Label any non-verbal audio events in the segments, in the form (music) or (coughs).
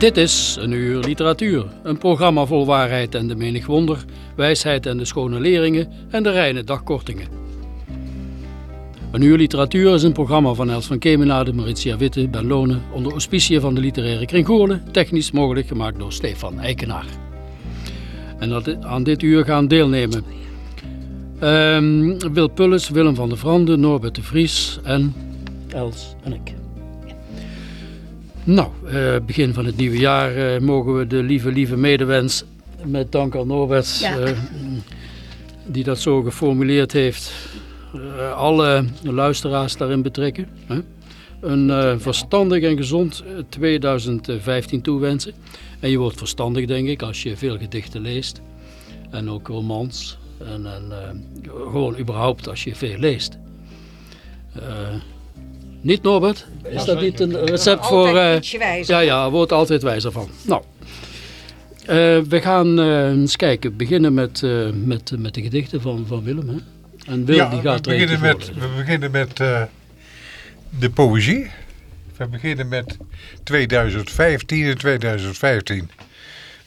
Dit is Een Uur Literatuur, een programma vol waarheid en de menig wonder, wijsheid en de schone leringen en de reine dagkortingen. Een Uur Literatuur is een programma van Els van Kemenade, Maritia Witte, Ben Lonen, onder auspiciën van de literaire kring Goorlen, technisch mogelijk gemaakt door Stefan Eikenaar. En dat aan dit uur gaan deelnemen ehm, Wil Pulles, Willem van der Vrande, Norbert de Vries en Els en ik. Nou, eh, begin van het nieuwe jaar eh, mogen we de lieve, lieve medewens met dank aan Norbert, Ja. eh, die dat zo geformuleerd heeft, alle luisteraars daarin betrekken. Een verstandig en gezond eh, 2015 toewensen. En je wordt verstandig, denk ik, als je veel gedichten leest. En ook romans. En, en gewoon überhaupt als je veel leest. Niet Norbert? Is dat niet een recept voor... Eh, wijzer. ja, ja, wordt altijd wijzer van. Nou, eh, we gaan eh, eens kijken. Beginnen met, eh, met, met de gedichten van, van Willem. Hè? En Willem ja, die gaat we er beginnen met, we beginnen met eh, de poëzie. We beginnen met 2015. In 2015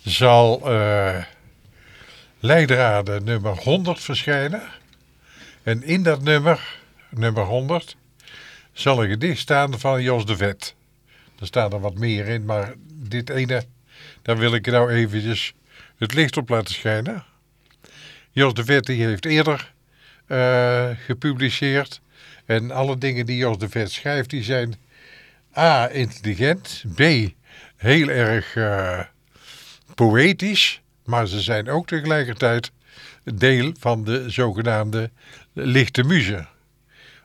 zal eh Leidraden nummer 100 verschijnen. En in dat nummer, nummer 100, zal een gedicht staan van Jos de Vet. Er staan er wat meer in, maar dit ene, daar wil ik nou eventjes het licht op laten schijnen. Jos de Vet die heeft eerder eh, gepubliceerd. En alle dingen die Jos de Vet schrijft, die zijn A, intelligent, B, heel erg eh, poëtisch, maar ze zijn ook tegelijkertijd deel van de zogenaamde lichte muze.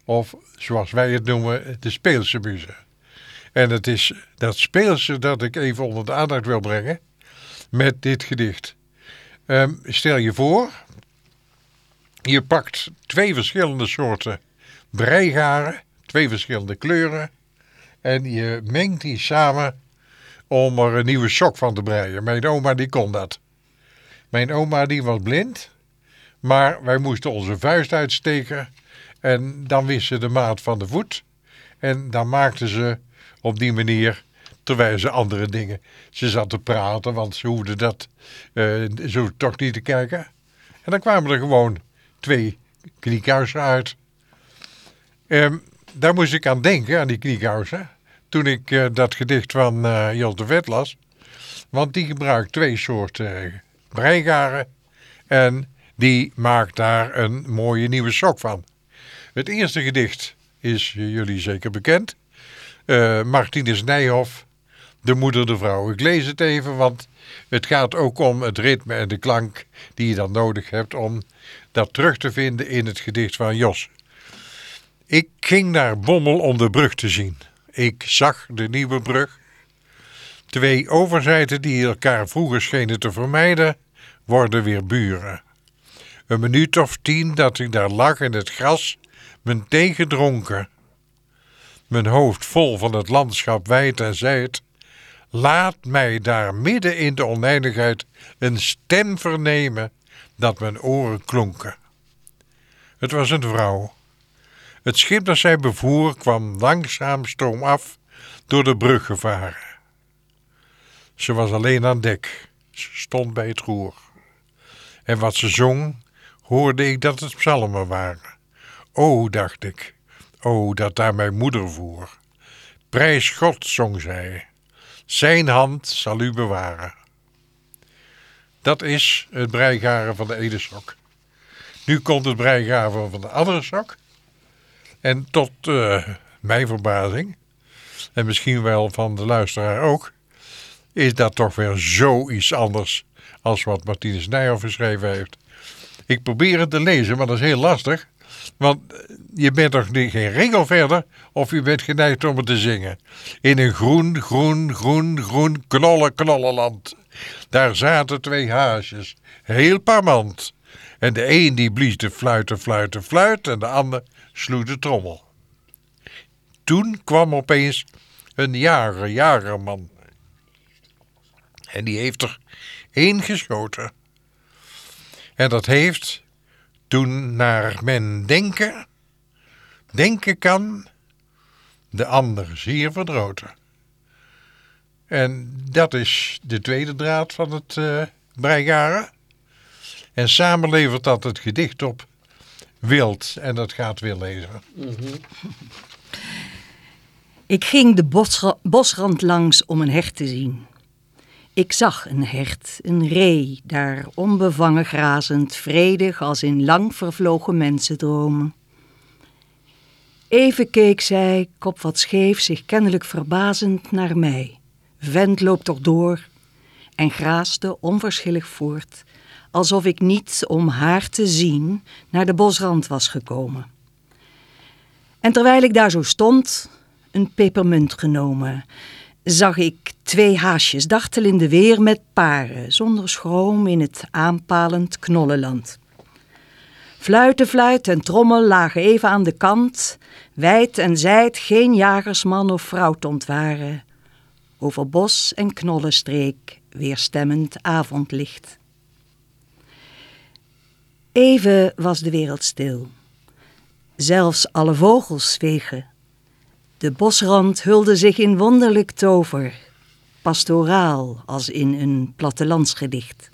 Of zoals wij het noemen, de speelse. En het is dat speelse dat ik even onder de aandacht wil brengen met dit gedicht. Ehm, stel je voor, je pakt twee verschillende soorten breigaren, twee verschillende kleuren. En je mengt die samen om er een nieuwe sok van te breien. Mijn oma die kon dat. Mijn oma die was blind, maar wij moesten onze vuist uitsteken. En dan wist ze de maat van de voet. En dan maakte ze op die manier, terwijl ze andere dingen... Ze zat te praten, want ze hoefde dat eh, zo toch niet te kijken. En dan kwamen er gewoon twee kniekousen uit. Ehm, daar moest ik aan denken, aan die kniekousen, toen ik eh, dat gedicht van Jos de Vet las. Want die gebruikt twee soorten breigaren en die maakt daar een mooie nieuwe sok van. Het eerste gedicht is jullie zeker bekend. Eh Martinus Nijhoff, De Moeder de Vrouw. Ik lees het even, want het gaat ook om het ritme en de klank die je dan nodig hebt om dat terug te vinden in het gedicht van Jos. Ik ging naar Bommel om de brug te zien. Ik zag de nieuwe brug. Twee overzijden die elkaar vroeger schenen te vermijden, worden weer buren. Een minuut of tien dat ik daar lag in het gras, mijn thee gedronken. Mijn hoofd vol van het landschap wijd en zijd. Laat mij daar midden in de oneindigheid een stem vernemen dat mijn oren klonken. Het was een vrouw. Het schip dat zij bevoer kwam langzaam stroomaf door de brug gevaren. Ze was alleen aan dek. Ze stond bij het roer. En wat ze zong, hoorde ik dat het psalmen waren. O, dacht ik, o, dat daar mijn moeder voer. Prijs God, zong zij, zijn hand zal u bewaren. Dat is het breigaren van de ene sok. Nu komt het breigaren van de andere sok. En tot uh, mijn verbazing, en misschien wel van de luisteraar ook, is dat toch weer zoiets anders als wat Martinus Nijhoff geschreven heeft. Ik probeer het te lezen, maar dat is heel lastig. Want je bent toch geen regel verder of je bent geneigd om het te zingen. In een groen, groen, groen, groen knollen, knollenland. Daar zaten twee haasjes, heel parmant. En de een die blies de fluiten, fluiten, fluit en de ander sloeg de trommel. Toen kwam opeens een jager, jagerman. En die heeft er één geschoten. En dat heeft toen naar men denken, denken kan, de ander zeer verdroten. En dat is de tweede draad van het uh, breigaren. En samen levert dat het gedicht op Wild. En dat gaat weer lezen. Ik ging de bosrand langs om een hert te zien. Ik zag een hert, een ree, daar onbevangen grazend, vredig als in lang vervlogen mensendromen. Even keek zij, kop wat scheef, zich kennelijk verbazend naar mij. Vent loopt toch door en graasde onverschillig voort, alsof ik niet om haar te zien naar de bosrand was gekomen. En terwijl ik daar zo stond, een pepermunt genomen, zag ik twee haasjes dartelende weer met paren, zonder schroom in het aanpalend knollenland. Fluiten, fluit en trommel lagen even aan de kant, wijd en zijd geen jagersman of vrouw ontwaren. Over bos en knollenstreek weerstemmend avondlicht. Even was de wereld stil. Zelfs alle vogels zwegen de bosrand hulde zich in wonderlijk tover, pastoraal als in een plattelandsgedicht.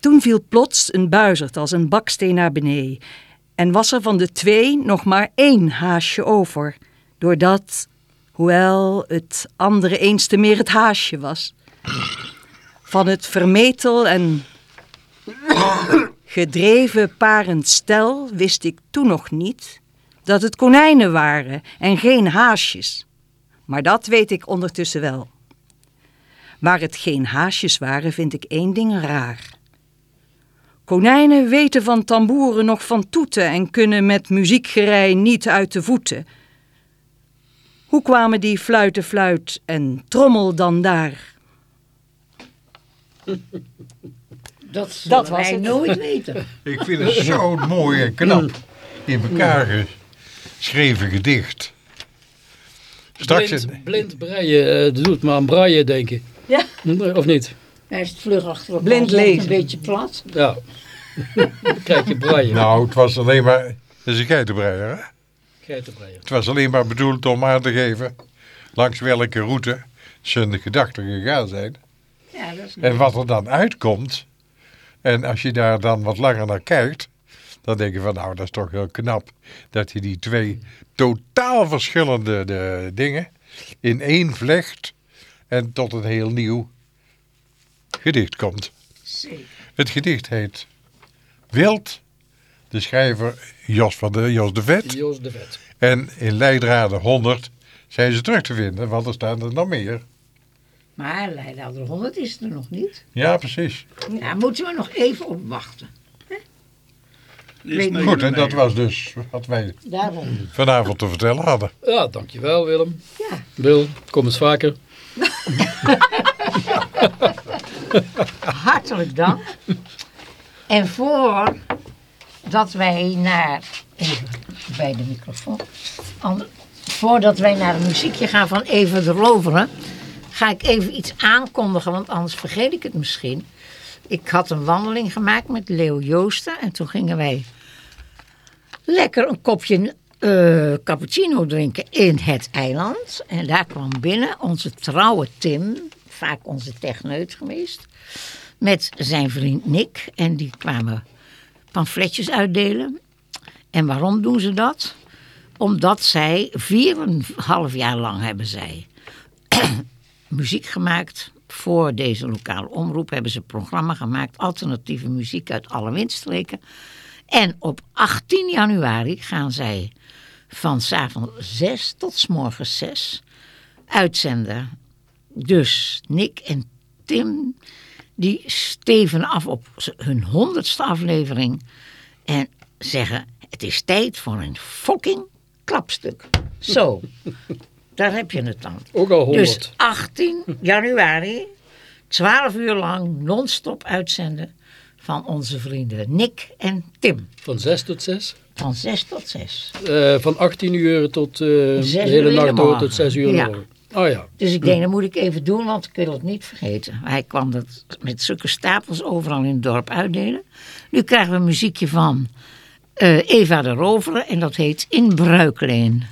Toen viel plots een buizerd als een baksteen naar beneden en was er van de twee nog maar één haasje over, doordat, hoewel het andere eens te meer het haasje was. Van het vermetel en gedreven parend stel wist ik toen nog niet dat het konijnen waren en geen haasjes. Maar dat weet ik ondertussen wel. Waar het geen haasjes waren, vind ik één ding raar. Konijnen weten van tamboeren nog van toeten en kunnen met muziekgerei niet uit de voeten. Hoe kwamen die fluiten fluit en trommel dan daar? Dat, dat was wij nooit weten. Ik vind het zo mooi en knap in elkaar geschreven gedicht. Straks blind, blind breien, uh, doet me aan breien denken. Ja. Of niet? Hij is vlug achter Blind lezen. Een beetje plat. Ja. (laughs) Kijk je breien. Nou, het was alleen maar... Dat is een geitenbreier, hè? Geitenbreier. Het was alleen maar bedoeld om aan te geven... langs welke route zijn gedachten gegaan zijn. Ja, dat is en wat er dan uitkomt... en als je daar dan wat langer naar kijkt... Dan denk je van nou dat is toch heel knap dat je die twee totaal verschillende de, dingen in één vlecht en tot een heel nieuw gedicht komt. Zeker. Het gedicht heet Wild, de schrijver Jos, van de, Jos de Vet. Jos de Vet. En in Leidraden 100 zijn ze terug te vinden, want er staan er nog meer. Maar Leidraden 100 is er nog niet. Ja, precies. Ja, moeten we nog even op wachten. Goed, en dat was dus wat wij Daarom. vanavond te vertellen hadden. Ja, dankjewel Willem. Ja. Wil, kom eens vaker. (laughs) Hartelijk dank. En voordat wij naar... Even bij de microfoon. Ander, voordat wij naar een muziekje gaan van Even de Roveren... ga ik even iets aankondigen, want anders vergeet ik het misschien. Ik had een wandeling gemaakt met Leo Joosten en toen gingen wij lekker een kopje uh, cappuccino drinken in het eiland. En daar kwam binnen onze trouwe Tim, vaak onze techneut geweest, met zijn vriend Nick. En die kwamen pamfletjes uitdelen. En waarom doen ze dat? Omdat zij, vier en half jaar lang hebben zij (clears throat) muziek gemaakt. Voor deze lokale omroep hebben ze een programma gemaakt. Alternatieve muziek uit alle windstreken. En op 18 januari gaan zij van s'avonds 6 tot s morgens 6 uitzenden. Dus Nick en Tim die steven af op hun honderdste aflevering en zeggen het is tijd voor een fucking klapstuk. Zo, (laughs) daar heb je het dan. Ook al 100. Dus 18 januari, 12 uur lang non-stop uitzenden van onze vrienden Nick en Tim. Van 6 tot 6? Van 6 tot 6. Eh, van 18 uur tot eh, de hele nacht door tot 6 uur Ja. Oh ja. Dus ik denk, dat moet ik even doen, want ik wil het niet vergeten. Hij kwam dat met zulke stapels overal in het dorp uitdelen. Nu krijgen we een muziekje van eh, Eva de Roveren en dat heet In Bruikleen.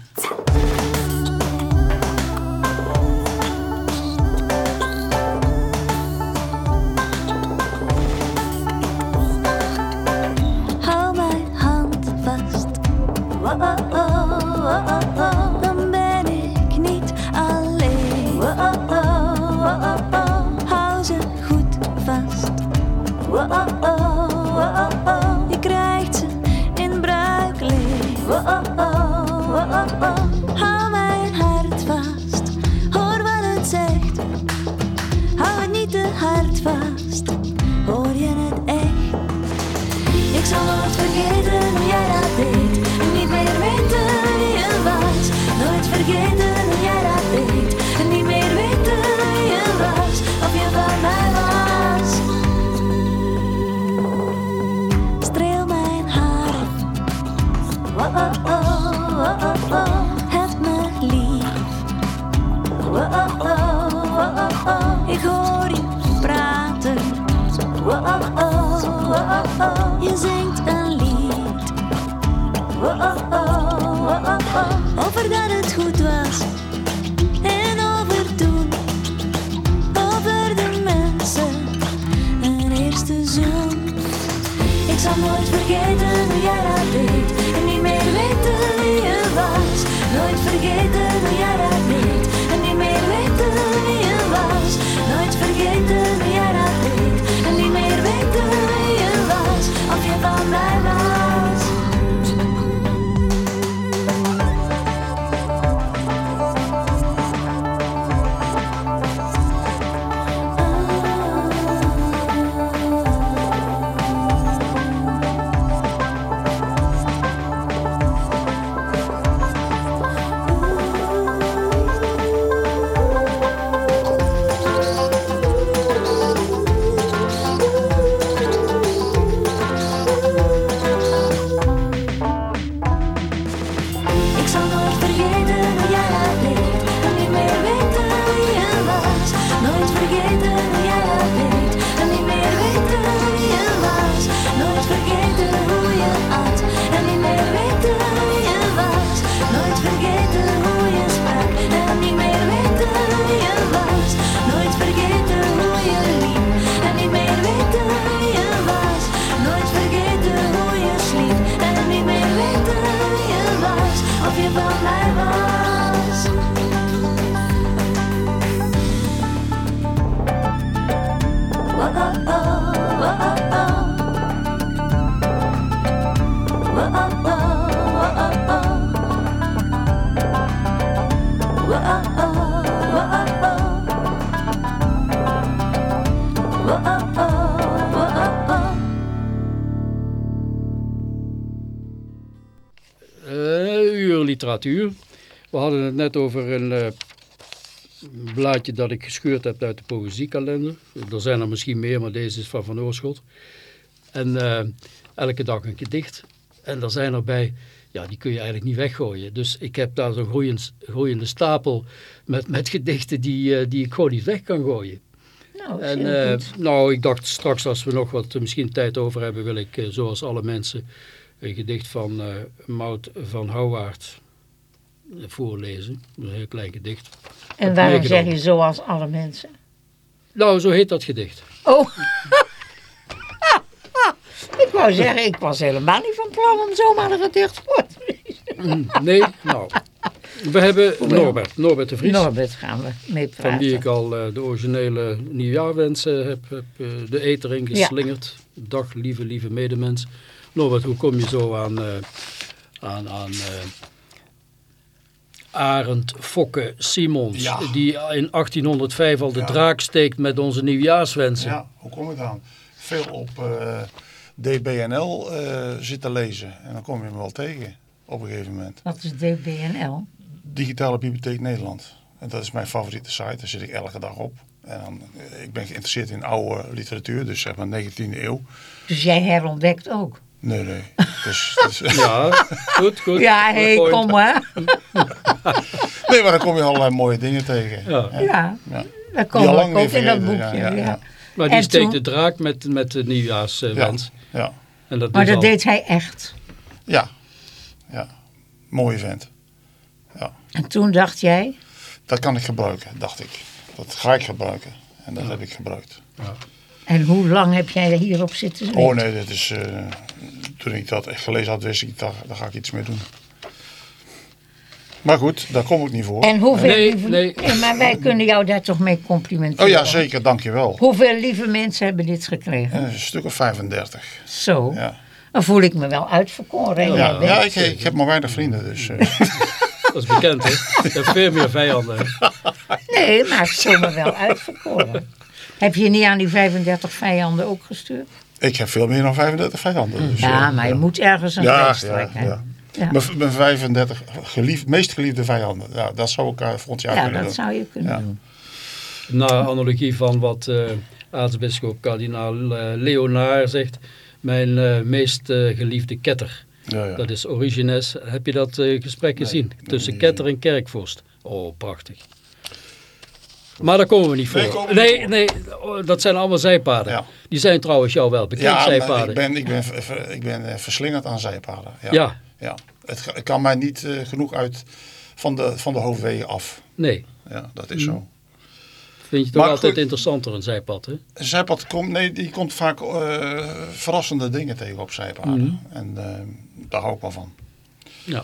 We hadden het net over een eh, blaadje dat ik gescheurd heb uit de poëziekalender. Er zijn er misschien meer, maar deze is van Van Oorschot. En eh, elke dag een gedicht. En daar zijn erbij, ja, die kun je eigenlijk niet weggooien. Dus ik heb daar zo'n groeiend, groeiende stapel met, met gedichten die, eh, die ik gewoon niet weg kan gooien. Nou, En nou, ik dacht straks als we nog wat misschien tijd over hebben, wil ik zoals alle mensen een gedicht van Maud van Houwaard voorlezen. Een heel klein gedicht. En waarom zeg je zoals alle mensen? Nou, zo heet dat gedicht. Oh. (laughs) ik wou zeggen, ik was helemaal niet van plan om zomaar een gedicht voor te lezen. Nee, nou. We hebben Norbert, Norbert de Vries. Norbert gaan we mee praten. Van wie ik al eh, de originele nieuwjaarwensen heb, heb eh, de eter in geslingerd. Dag lieve, lieve medemens. Norbert, hoe kom je zo aan, eh, aan, aan Arend Fokke Simons, Ja. die in 1805 al de Ja. draak steekt met onze nieuwjaarswensen? Ja, hoe kom ik dan? Veel op eh, DBNL eh, zitten lezen. En dan kom je hem wel tegen op een gegeven moment. Wat is DBNL? Digitale Bibliotheek Nederland. En dat is mijn favoriete site. Daar zit ik elke dag op. En dan, eh, ik ben geïnteresseerd in oude literatuur, dus zeg maar 19e eeuw. Dus jij herontdekt ook. Nee, nee. Dus, dus, (laughs) Ja, goed, goed. Ja, hé, hey, kom maar. (laughs) nee, maar dan kom je allerlei mooie dingen tegen. Ja. Ja, Ja. dat komt ook in dat boekje. ja, Ja, ja, ja. Maar die En steekt toen- de draak met, met de nieuwjaarswens. Ja, En dat Maar dat al- deed hij echt. ja. ja. Mooie vent. En toen dacht jij, Dat kan ik gebruiken, dacht ik. Dat ga ik gebruiken. En dat heb ik gebruikt. En hoe lang heb jij hierop zitten? Oh nee, dat is, eh, toen ik dat echt gelezen had, wist ik, daar, daar ga ik iets mee doen. Maar goed, daar kom ik niet voor. En hoeveel Nee, lieve... nee. maar wij kunnen jou daar toch mee complimenteren. Oh ja, zeker, dankjewel. Hoeveel lieve mensen hebben dit gekregen? Eh, Een stuk of 35. Zo. Ja, Dan voel ik me wel uitverkoren. Ja, ja ik, ik heb maar weinig vrienden, dus... eh, (laughs) Dat is bekend, hè? Je hebt veel meer vijanden. Nee, maar ik voel me wel uitverkoren. Heb je niet aan die 35 vijanden ook gestuurd? ik heb veel meer dan 35 vijanden. Dus, Ja, maar je moet ergens een ja, grens ja, trekken. ja. Ja. Mijn, mijn 35 geliefd, meest geliefde vijanden. Ja, dat zou ik uh, volgend jaar Ja, kunnen dat doen. zou je kunnen Ja. doen. Naar analogie van wat eh aartsbisschop kardinaal Leonard zegt. Mijn eh, meest geliefde ketter. Ja, ja. Dat is Origines. Heb je dat gesprek gezien? Tussen ketter en kerkvorst. Oh, prachtig. Maar daar komen we niet voor. Nee, we Nee, niet nee, oh, dat zijn allemaal zijpaden. Ja. Die zijn trouwens jou wel bekend, Ja, zijpaden. ik ben, ik ben, ik ben eh, verslingerd aan zijpaden. Ja. Ja. ja. Het, kan mij niet eh, genoeg uit van de, van de hoofdwegen af. Nee, Ja, dat is zo. vind je toch Maar altijd goed. interessanter een zijpad, hè? Een zijpad komt, nee, die komt vaak eh, verrassende dingen tegen op zijpaden. Mhm. En daar hou ik wel van.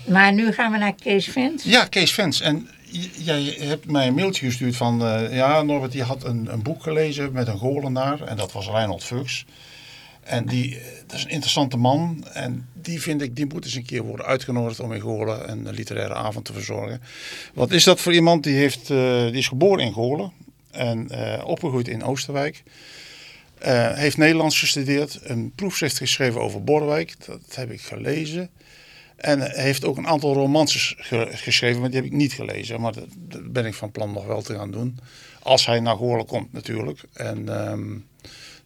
Maar nu gaan we naar Kees Vent. Ja, Kees Vens. En jij hebt mij een mailtje gestuurd van... eh, ja, Norbert die had een, een boek gelezen met een golenaar. En dat was Reinhold Fuchs. En die, eh, dat is een interessante man. En die vind ik, die moet eens een keer worden uitgenodigd om in Goorlen een literaire avond te verzorgen. Wat is dat voor iemand? Die, heeft, eh, die is geboren in Goorlen. En opgegroeid in Oosterwijk. Eh, heeft Nederlands gestudeerd. Een proefschrift geschreven over Borwijk. Dat heb ik gelezen. En hij heeft ook een aantal romances ge- geschreven, maar die heb ik niet gelezen. Maar dat, dat ben ik van plan nog wel te gaan doen. Als hij naar Goorlen komt natuurlijk. En ehm,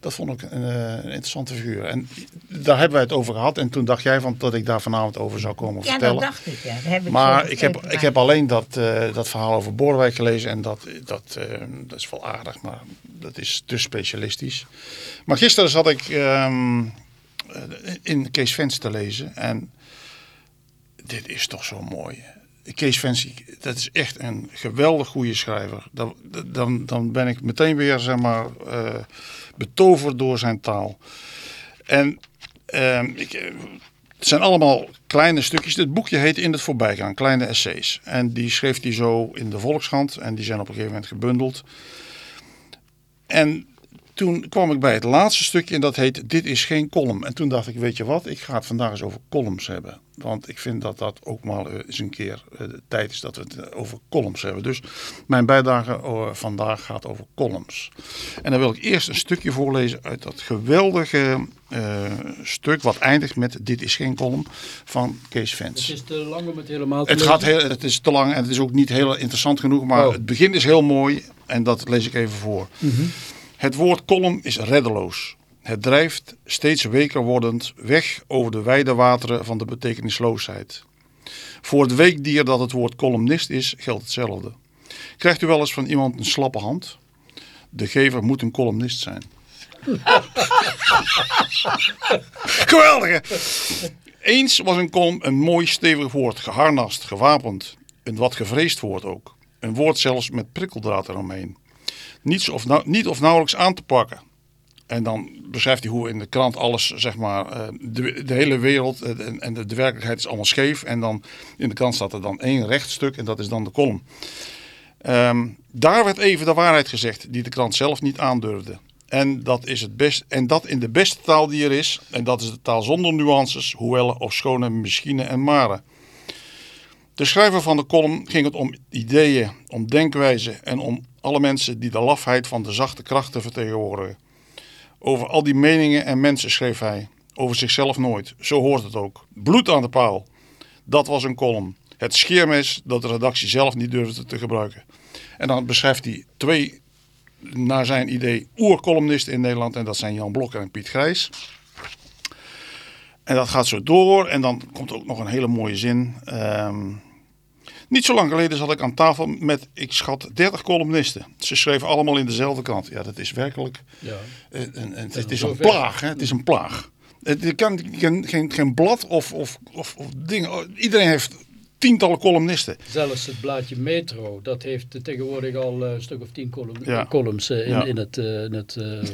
dat vond ik een, eh, een interessante figuur. En daar hebben wij het over gehad. En toen dacht jij van dat ik daar vanavond over zou komen Ja, vertellen. dat dacht ik. Ja. Dat heb ik Maar ik heb, ik heb alleen dat, eh, dat verhaal over Borwijk gelezen en dat, dat, eh, dat is wel aardig, maar dat is te specialistisch. Maar gisteren zat ik ehm, eh, in Kees Vens te lezen en dit is toch zo mooi. Kees Vens, dat is echt een geweldig goede schrijver. Dan, dan, dan ben ik meteen weer, zeg maar, eh, betoverd door zijn taal. En ehm, eh, het zijn allemaal kleine stukjes. Het boekje heet In het voorbijgaan, kleine essays. En die schreef hij zo in de Volkskrant en die zijn op een gegeven moment gebundeld. En toen kwam ik bij het laatste stukje en dat heet Dit is geen column. En toen dacht ik, weet je wat, ik ga het vandaag eens over columns hebben. Want ik vind dat dat ook maar eh, eens een keer eh, de tijd is dat we het eh, over columns hebben. Dus mijn bijdrage vandaag gaat over columns. En dan wil ik eerst een stukje voorlezen uit dat geweldige stuk wat eindigt met Dit is geen column van Kees Vens. Het is te lang om het helemaal te Het, gaat heel, het is te lang en het is ook niet heel interessant genoeg, maar Oh. het begin is heel mooi en dat lees ik even voor. Het woord kolom is reddeloos. Het drijft, steeds weker wordend, weg over de wijde wateren van de betekenisloosheid. Voor het weekdier dat het woord columnist is, geldt hetzelfde. Krijgt u wel eens van iemand een slappe hand? De gever moet een columnist zijn. (laughs) Geweldig hè? Eens was een kolom een mooi stevig woord, geharnast, gewapend. Een wat gevreesd woord ook. Een woord zelfs met prikkeldraad eromheen. Niets of, nou- niet of nauwelijks aan te pakken. En dan beschrijft hij hoe in de krant alles, zeg maar, eh, de, de hele wereld eh, en, de, werkelijkheid is allemaal scheef. En dan in de krant staat er dan één rechtstuk en dat is dan de column. Ehm, daar werd even de waarheid gezegd, die de krant zelf niet aandurfde. En dat, is het best, en dat in de beste taal die er is. En dat is de taal zonder nuances, hoewel of schone misschien en maren. De schrijver van de column ging het om ideeën, om denkwijzen en om alle mensen die de lafheid van de zachte krachten vertegenwoordigen. Over al die meningen en mensen schreef hij. Over zichzelf nooit. Zo hoort het ook. Bloed aan de paal. Dat was een column. Het scheermes dat de redactie zelf niet durfde te gebruiken. En dan beschrijft hij twee, naar zijn idee, oercolumnisten in Nederland. En dat zijn Jan Blokker en Piet Grijs. En dat gaat zo door. En dan komt ook nog een hele mooie zin. Ehm, niet zo lang geleden zat ik aan tafel met, ik schat, 30 columnisten. Ze schreven allemaal in dezelfde krant. Ja, dat is werkelijk Ja. een, een, het nog is zo een plaag. Hè? Het is een plaag. Het, je kan geen, geen, geen blad of, of, of, of dingen. Iedereen heeft tientallen columnisten. Zelfs het blaadje Metro, dat heeft tegenwoordig al eh, een stuk of tien column, Ja. columns eh, in, Ja. in het, eh, in het eh,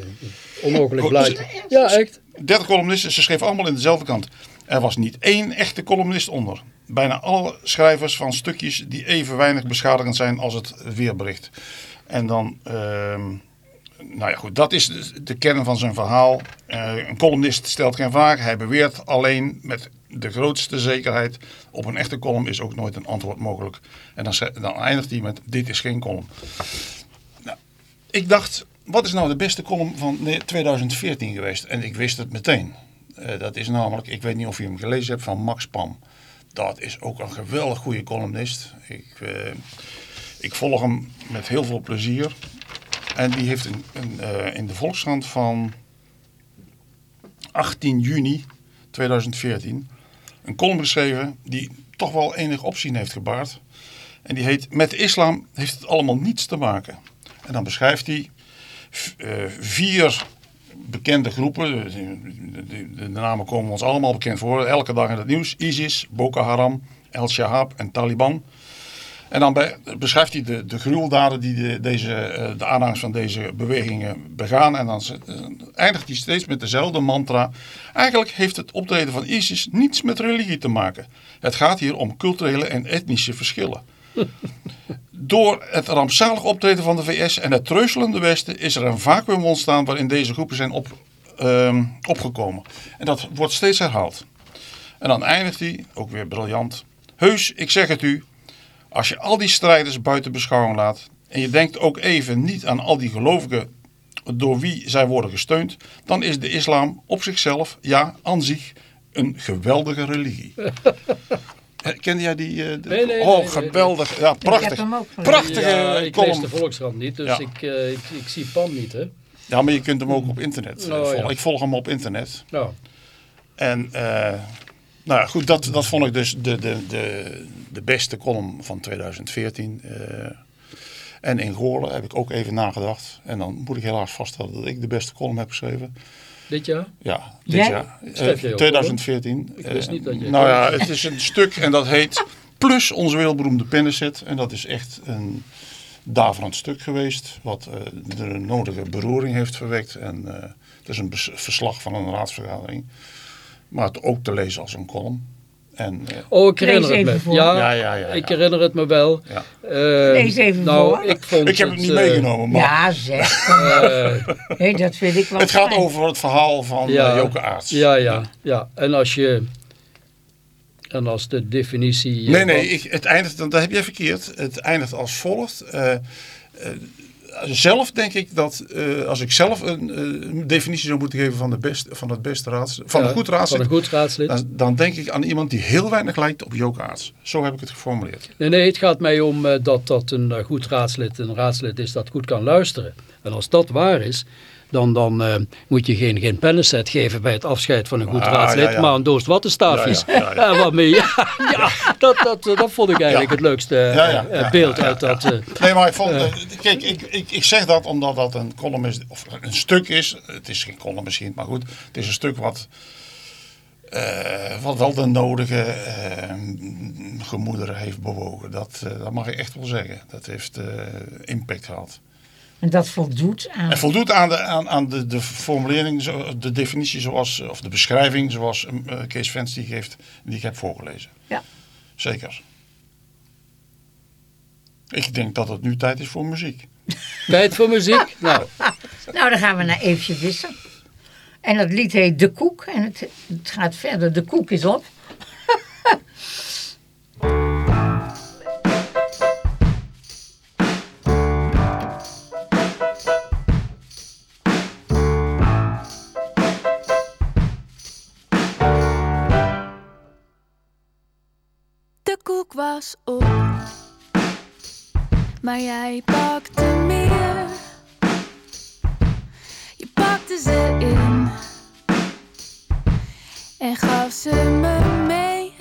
onmogelijk Oh, blaadje. Ja, echt. 30 columnisten, ze schreven allemaal in dezelfde krant. Er was niet één echte columnist onder. Bijna alle schrijvers van stukjes die even weinig beschadigend zijn als het weerbericht. En dan, ehm, nou ja goed, dat is de, de kern van zijn verhaal. Een columnist stelt geen vraag, hij beweert alleen met de grootste zekerheid. Op een echte column is ook nooit een antwoord mogelijk. En dan, dan eindigt hij met, dit is geen column. Nou, ik dacht, wat is nou de beste column van ne- 2014 geweest? En ik wist het meteen. Eh, dat is namelijk, ik weet niet of je hem gelezen hebt, van Max Pam. Dat is ook een geweldig goede columnist. Ik, eh, ik volg hem met heel veel plezier. En die heeft een, een, eh, in de Volkskrant van 18 juni 2014 een column geschreven die toch wel enig opzien heeft gebaard. En die heet Met de islam heeft het allemaal niets te maken. En dan beschrijft hij eh, vier bekende groepen. De, de- de- de namen komen ons allemaal bekend voor. Elke dag in het nieuws. ISIS, Boko Haram, El Shahab en Taliban. En dan beschrijft hij de, de gruweldaden die de, deze, eh, de aanhangers van deze bewegingen begaan. En dan eh, eindigt hij steeds met dezelfde mantra. Eigenlijk heeft het optreden van ISIS niets met religie te maken. Het gaat hier om culturele en etnische verschillen. (laughs) Door het rampzalig optreden van de VS en het treuzelende Westen is er een vacuüm ontstaan waarin deze groepen zijn op, ehm, opgekomen. En dat wordt steeds herhaald. En dan eindigt hij, ook weer briljant. Heus, ik zeg het u, als je al die strijders buiten beschouwing laat en je denkt ook even niet aan al die gelovigen door wie zij worden gesteund, dan is de islam op zichzelf, ja, aan zich, een geweldige religie. (laughs) Eh, Kende jij die? eh, de- Nee, nee, oh, nee, nee, geweldig. Ja, Ik prachtig. heb hem ook gelezen. Prachtige Ja, ik lees column. de Volkskrant niet, dus Ja. ik, eh, ik, ik zie Pam niet, hè. Ja, maar je kunt hem ook op internet Oh, volgen. ja. Ik volg hem op internet. Nou, En eh, nou ja, goed, dat, dat vond ik dus de, de, de, de beste column van 2014. eh. en in Goorlen heb ik ook even nagedacht. En dan moet ik helaas vaststellen dat ik de beste column heb geschreven. dit jaar? Ja, dit Jij? jaar. Eh, jij ook 2014. Ik wist Eh, niet dat je- Nou ja, het is een stuk en dat heet Plus onze wereldberoemde pennenset. En dat is echt een daverend stuk geweest. Wat eh, de nodige beroering heeft verwekt. En eh, het is een verslag van een raadsvergadering. Maar het ook te lezen als een column. En, eh, Oh, ik herinner het me. Ja, Ja, ja, ja, ja. ik herinner het me wel. ja. Eh, Lees even nou, voor. Ik, vond Ik heb het niet eh, meegenomen, maar Ja, zeg. (laughs) eh, Hey, dat vind ik wel het gaat fijn. over het verhaal van Ja. Joke Aarts. ja, ja, ja. En als je... En als de definitie... Nee, nee, ik, het eindigt, dan- dat heb jij verkeerd. Het eindigt als volgt. Zelf denk ik dat, eh, als ik zelf een eh, definitie zou moeten geven van, de best, van het beste raads, van ja, een goed Van raadslid, een goed raadslid. dan, dan denk ik aan iemand die heel weinig lijkt op Joke Aarts. Zo heb ik het geformuleerd. Nee, nee, het gaat mij om eh, dat dat een goed raadslid een raadslid is dat goed kan luisteren. En als dat waar is, dan, dan eh, moet je geen, geen pennenset geven bij het afscheid van een goed Ah, raadslid, ja, ja. maar een doos wattenstaafjes. Ja. Eh, waarmee, (laughs) ja, ja, dat, dat, eh, dat vond ik eigenlijk het leukste beeld uit dat... Nee, maar ik vond, kijk, ik, ik, ik zeg dat omdat dat een column is, of een stuk is. Het is geen column misschien, maar goed. Het is een stuk wat, wat wel de nodige eh, gemoederen heeft bewogen. Dat, dat mag ik echt wel zeggen. Dat heeft impact gehad. En dat voldoet aan... En voldoet aan de, aan, aan de, de formulering, zo- de definitie zoals, of de beschrijving zoals eh, Kees Vens die geeft, die ik heb voorgelezen. Ja. Zeker. Ik denk dat het nu tijd is voor muziek. (laughs) Tijd voor muziek? Nou, (laughs) Nou, dan gaan we naar Eefje Visser. En dat lied heet De Koek. En het, het gaat verder. De koek is op. was op, maar jij pakte meer. Je pakte ze in en gaf ze me mee.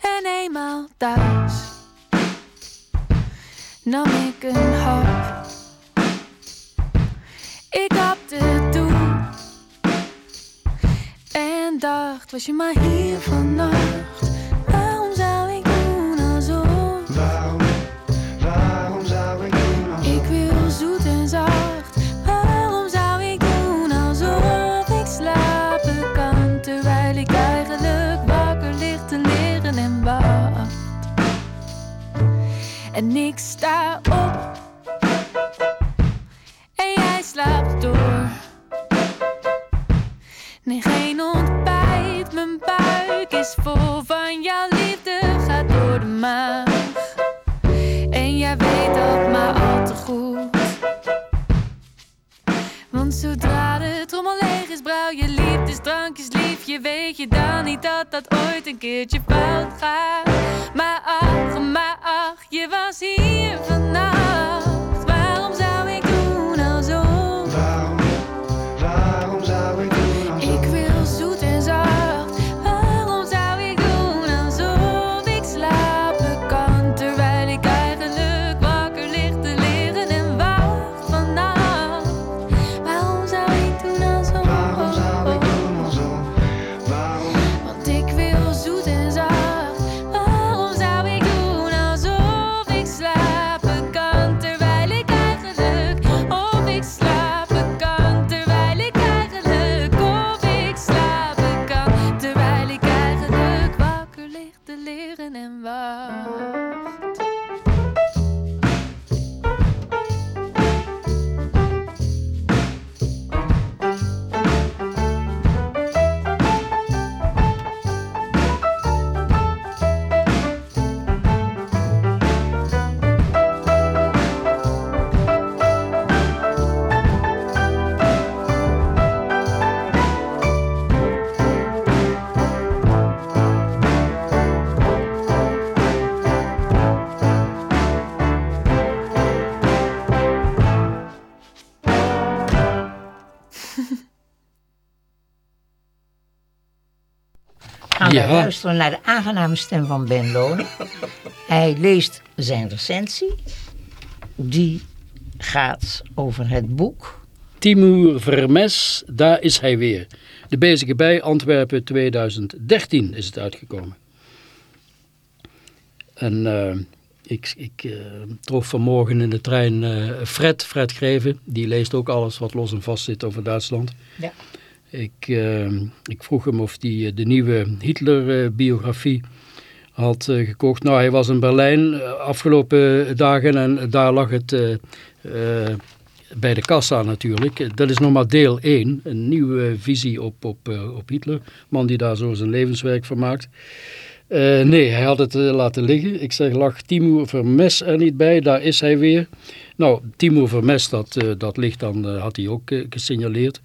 En eenmaal thuis nam ik een hap. Ik hapte toe en dacht, was je maar hier vannacht? En ik sta op. En jij slaapt door. Nee, geen ontbijt. Mijn buik is vol van jouw liefde. Gaat door de maag. En jij weet dat maar al te goed. Want zodra de trommel leeg is, brouw je liefdesdrankjes lief. Je weet je dan niet dat dat ooit een keertje fout gaat. Maar ach, maar ach, je was hier Ja. luisteren naar de aangename stem van Ben Loon. (laughs) Hij leest zijn recensie. Die gaat over het boek. Timur Vermes, daar is hij weer. De bezige bij Antwerpen 2013 is het uitgekomen. En eh, ik, ik eh, trof vanmorgen in de trein eh, Fred, Fred Greven. Die leest ook alles wat los en vast zit over Duitsland. Ja. Ik, eh, ik vroeg hem of hij de nieuwe Hitler-biografie had eh, gekocht. Nou, hij was in Berlijn eh, afgelopen dagen en daar lag het eh, eh, bij de kassa natuurlijk. Dat is nog maar deel 1, een nieuwe visie op, op, eh, op Hitler. Man die daar zo zijn levenswerk van maakt. Eh, nee, hij had het eh, laten liggen. Ik zeg, lag Timur Vermes er niet bij? Daar is hij weer. Nou, Timur Vermes, dat, eh, dat ligt dan, eh, had hij ook eh, gesignaleerd.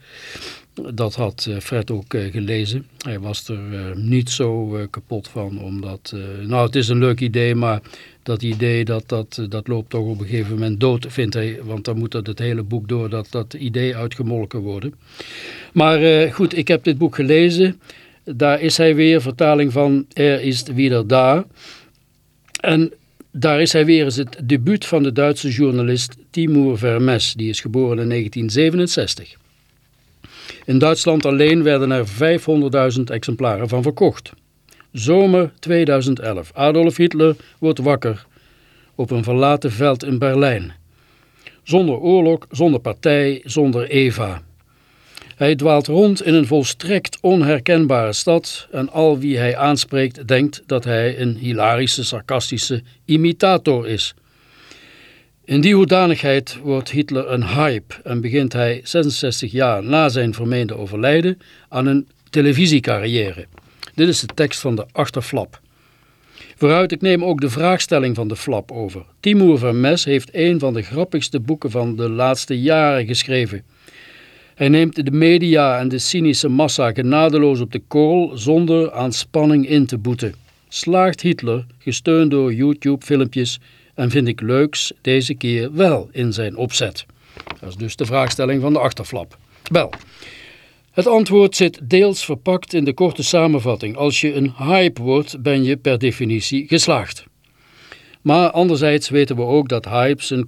Dat had eh, Fred ook eh, gelezen. Hij was er eh, niet zo kapot van, omdat... nou, het is een leuk idee, maar dat idee dat, dat, dat loopt toch op een gegeven moment dood, vindt hij. Want dan moet dat het hele boek door, dat, dat idee uitgemolken worden. Maar goed, ik heb dit boek gelezen. Daar is hij weer, vertaling van Er is wieder daar. En daar is hij weer, is het debuut van de Duitse journalist Timur Vermes. Die is geboren in 1967. In Duitsland alleen werden er 500.000 exemplaren van verkocht. Zomer 2011. Adolf Hitler wordt wakker op een verlaten veld in Berlijn. Zonder oorlog, zonder partij, zonder Eva. Hij dwaalt rond in een volstrekt onherkenbare stad en al wie hij aanspreekt denkt dat hij een hilarische, sarcastische imitator is. In die hoedanigheid wordt Hitler een hype en begint hij 66 jaar na zijn vermeende overlijden aan een televisiecarrière. Dit is de tekst van de achterflap. Vooruit, ik neem ook de vraagstelling van de flap over. Timur Vermes heeft een van de grappigste boeken van de laatste jaren geschreven. Hij neemt de media en de cynische massa genadeloos op de korrel zonder aan spanning in te boeten. Slaagt Hitler, gesteund door YouTube-filmpjes, en vind ik leuks deze keer wel in zijn opzet? Dat is dus de vraagstelling van de achterflap. Wel, het antwoord zit deels verpakt in de korte samenvatting. Als je een hype wordt, ben je per definitie geslaagd. Maar anderzijds weten we ook dat hypes een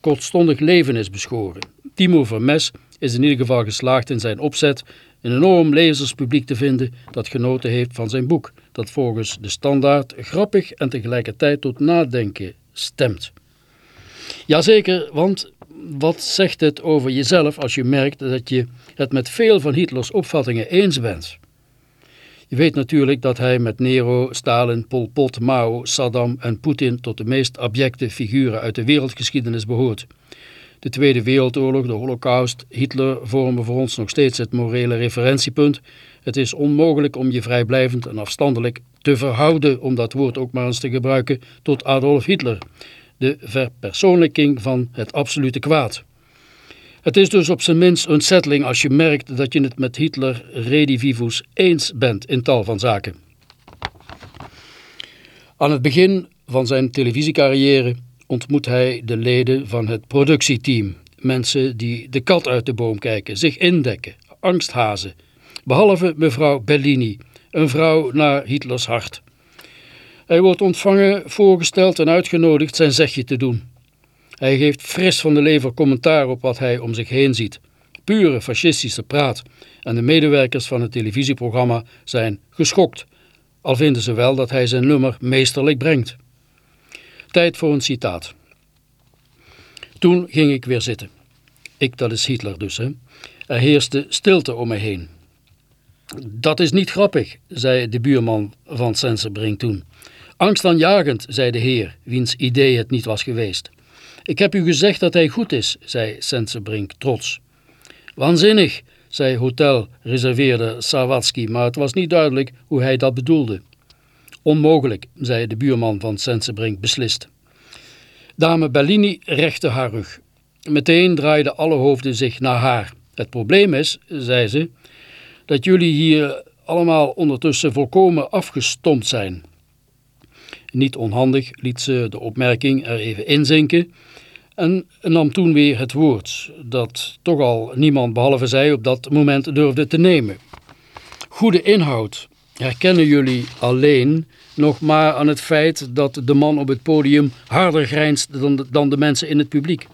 kortstondig leven is beschoren. Timo Vermes is in ieder geval geslaagd in zijn opzet een enorm lezerspubliek te vinden dat genoten heeft van zijn boek, dat volgens de standaard grappig en tegelijkertijd tot nadenken stemt. Jazeker, want wat zegt het over jezelf als je merkt dat je het met veel van Hitlers opvattingen eens bent? Je weet natuurlijk dat hij met Nero, Stalin, Pol Pot, Mao, Saddam en Poetin tot de meest abjecte figuren uit de wereldgeschiedenis behoort. De Tweede Wereldoorlog, de Holocaust, Hitler vormen voor ons nog steeds het morele referentiepunt. Het is onmogelijk om je vrijblijvend en afstandelijk te verhouden, om dat woord ook maar eens te gebruiken, tot Adolf Hitler, de verpersoonlijking van het absolute kwaad. Het is dus op zijn minst unsettling als je merkt dat je het met Hitler redivivus eens bent in tal van zaken. Aan het begin van zijn televisiecarrière ontmoet hij de leden van het productieteam. Mensen die de kat uit de boom kijken, zich indekken, angsthazen. Behalve mevrouw Bellini, een vrouw naar Hitlers hart. Hij wordt ontvangen, voorgesteld en uitgenodigd zijn zegje te doen. Hij geeft fris van de lever commentaar op wat hij om zich heen ziet. Pure fascistische praat. En de medewerkers van het televisieprogramma zijn geschokt. Al vinden ze wel dat hij zijn nummer meesterlijk brengt. Tijd voor een citaat. Toen ging ik weer zitten. Ik, dat is Hitler dus, hè. Er heerste stilte om me heen. Dat is niet grappig, zei de buurman van Sensenbrink toen. Angstaanjagend, zei de heer, wiens idee het niet was geweest. Ik heb u gezegd dat hij goed is, zei Sensenbrink trots. Waanzinnig, zei hotelreserveerder Sawatsky, maar het was niet duidelijk hoe hij dat bedoelde. Onmogelijk, zei de buurman van Sensenbrink beslist. Dame Bellini rechte haar rug. Meteen draaiden alle hoofden zich naar haar. Het probleem is, zei ze, dat jullie hier allemaal ondertussen volkomen afgestompt zijn. Niet onhandig liet ze de opmerking er even inzinken en nam toen weer het woord, dat toch al niemand behalve zij op dat moment durfde te nemen. Goede inhoud herkennen jullie alleen nog maar aan het feit dat de man op het podium harder grijnst dan de, dan de mensen in het publiek.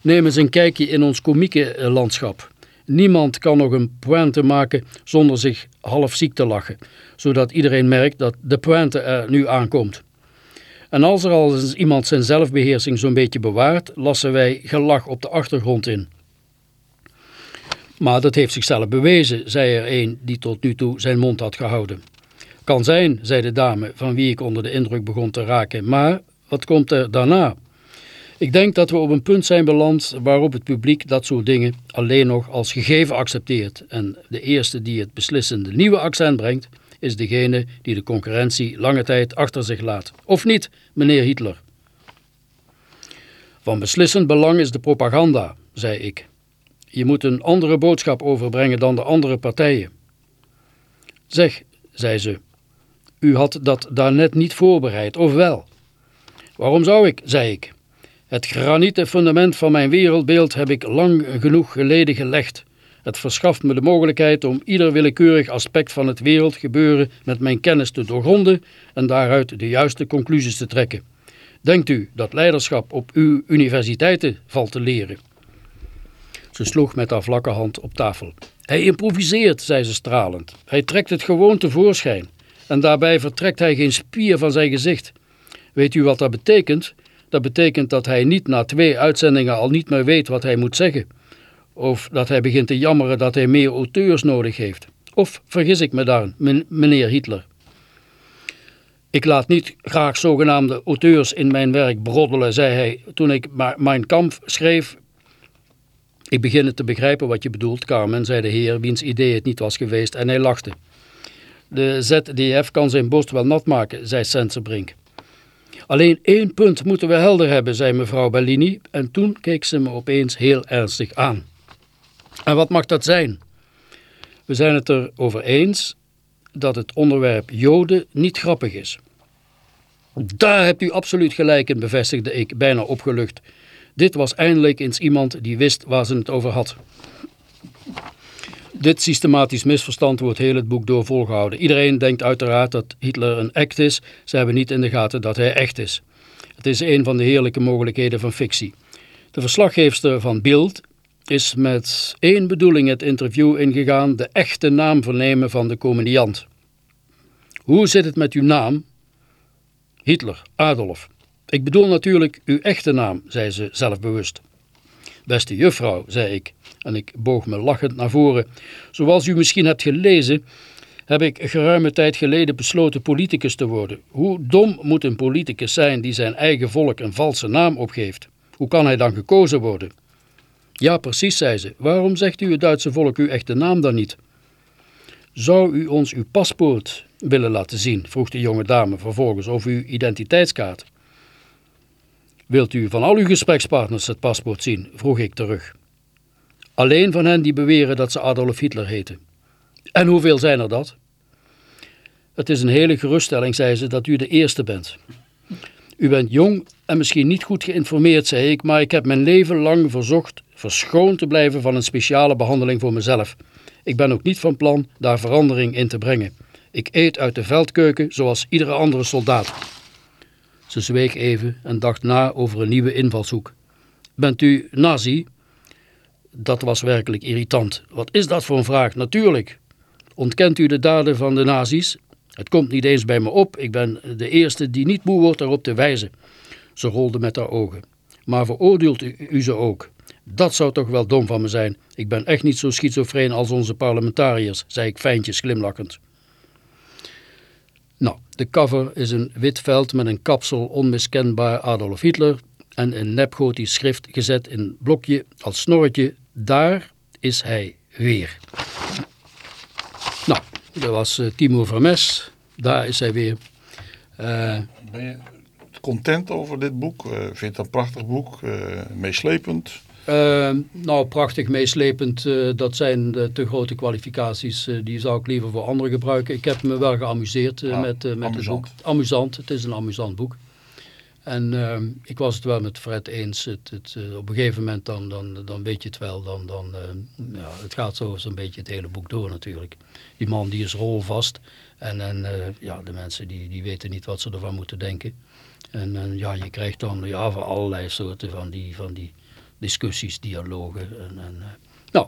Neem eens een kijkje in ons komieke landschap. Niemand kan nog een pointe maken zonder zich half ziek te lachen, zodat iedereen merkt dat de pointe er nu aankomt. En als er al eens iemand zijn zelfbeheersing zo'n beetje bewaart, lassen wij gelach op de achtergrond in. Maar dat heeft zichzelf bewezen, zei er een die tot nu toe zijn mond had gehouden. Kan zijn, zei de dame, van wie ik onder de indruk begon te raken, maar wat komt er daarna? Ik denk dat we op een punt zijn beland waarop het publiek dat soort dingen alleen nog als gegeven accepteert. En de eerste die het beslissende nieuwe accent brengt, is degene die de concurrentie lange tijd achter zich laat. Of niet, meneer Hitler? Van beslissend belang is de propaganda, zei ik. Je moet een andere boodschap overbrengen dan de andere partijen. Zeg, zei ze, u had dat daarnet niet voorbereid, of wel? Waarom zou ik, zei ik. Het granieten fundament van mijn wereldbeeld heb ik lang genoeg geleden gelegd. Het verschaft me de mogelijkheid om ieder willekeurig aspect van het wereldgebeuren met mijn kennis te doorgronden en daaruit de juiste conclusies te trekken. Denkt u dat leiderschap op uw universiteiten valt te leren? Ze sloeg met haar vlakke hand op tafel. Hij improviseert, zei ze stralend. Hij trekt het gewoon tevoorschijn. En daarbij vertrekt hij geen spier van zijn gezicht. Weet u wat dat betekent? Dat betekent dat hij niet na twee uitzendingen al niet meer weet wat hij moet zeggen. Of dat hij begint te jammeren dat hij meer auteurs nodig heeft. Of vergis ik me daar, men- meneer Hitler? Ik laat niet graag zogenaamde auteurs in mijn werk broddelen, zei hij toen ik Mein Kampf schreef. Ik begin het te begrijpen wat je bedoelt, Carmen, zei de heer, wiens idee het niet was geweest, en hij lachte. De ZDF kan zijn borst wel nat maken, zei Sensenbrink. Alleen één punt moeten we helder hebben, zei mevrouw Bellini, en toen keek ze me opeens heel ernstig aan. En wat mag dat zijn? We zijn het erover eens dat het onderwerp Joden niet grappig is. Daar hebt u absoluut gelijk in, bevestigde ik, bijna opgelucht. Dit was eindelijk eens iemand die wist waar ze het over had. Dit systematisch misverstand wordt heel het boek door volgehouden. Iedereen denkt uiteraard dat Hitler een act is. Ze hebben niet in de gaten dat hij echt is. Het is een van de heerlijke mogelijkheden van fictie. De verslaggeefster van Bild is met één bedoeling het interview ingegaan, de echte naam vernemen van de comediant. Hoe zit het met uw naam? Hitler, Adolf. Ik bedoel natuurlijk uw echte naam, zei ze zelfbewust. Beste juffrouw, zei ik, en ik boog me lachend naar voren. Zoals u misschien hebt gelezen, heb ik geruime tijd geleden besloten politicus te worden. Hoe dom moet een politicus zijn die zijn eigen volk een valse naam opgeeft? Hoe kan hij dan gekozen worden? Ja, precies, zei ze. Waarom zegt u het Duitse volk uw echte naam dan niet? Zou u ons uw paspoort willen laten zien? vroeg de jonge dame vervolgens, of uw identiteitskaart. Wilt u van al uw gesprekspartners het paspoort zien? vroeg ik terug. Alleen van hen die beweren dat ze Adolf Hitler heten. En hoeveel zijn er dat? Het is een hele geruststelling, zei ze, dat u de eerste bent. U bent jong en misschien niet goed geïnformeerd, zei ik, maar ik heb mijn leven lang verzocht verschoond te blijven van een speciale behandeling voor mezelf. Ik ben ook niet van plan daar verandering in te brengen. Ik eet uit de veldkeuken zoals iedere andere soldaat. Ze zweeg even en dacht na over een nieuwe invalshoek. Bent u nazi? Dat was werkelijk irritant. Wat is dat voor een vraag? Natuurlijk. Ontkent u de daden van de nazi's? Het komt niet eens bij me op. Ik ben de eerste die niet moe wordt daarop te wijzen. Ze rolde met haar ogen. Maar veroordeelt u, ze ook? Dat zou toch wel dom van me zijn. Ik ben echt niet zo schizofreen als onze parlementariërs, zei ik fijntjes glimlachend. Nou, de cover is een wit veld met een kapsel onmiskenbaar Adolf Hitler en een nepgotisch schrift gezet in blokje als snorretje. Daar is hij weer. Nou, dat was eh, Timo Vermes. Daar is hij weer. Eh, Ben je content over dit boek? Eh, vind je het een prachtig boek? meeslepend? Nou, prachtig meeslepend. dat zijn de te grote kwalificaties. die zou ik liever voor anderen gebruiken. Ik heb me wel geamuseerd Ah, met, met het boek. Amusant. Het is een amusant boek. En ehm, ik was het wel met Fred eens. Het, het, eh, op een gegeven moment dan, dan, dan weet je het wel. Dan, dan, eh, ja, het gaat zo zo'n beetje het hele boek door natuurlijk. Die man die is rolvast. En, en eh, ja, de mensen die, die weten niet wat ze ervan moeten denken. En, en ja, je krijgt dan ja, van allerlei soorten van die, van die discussies, dialogen. En, en, eh, nou,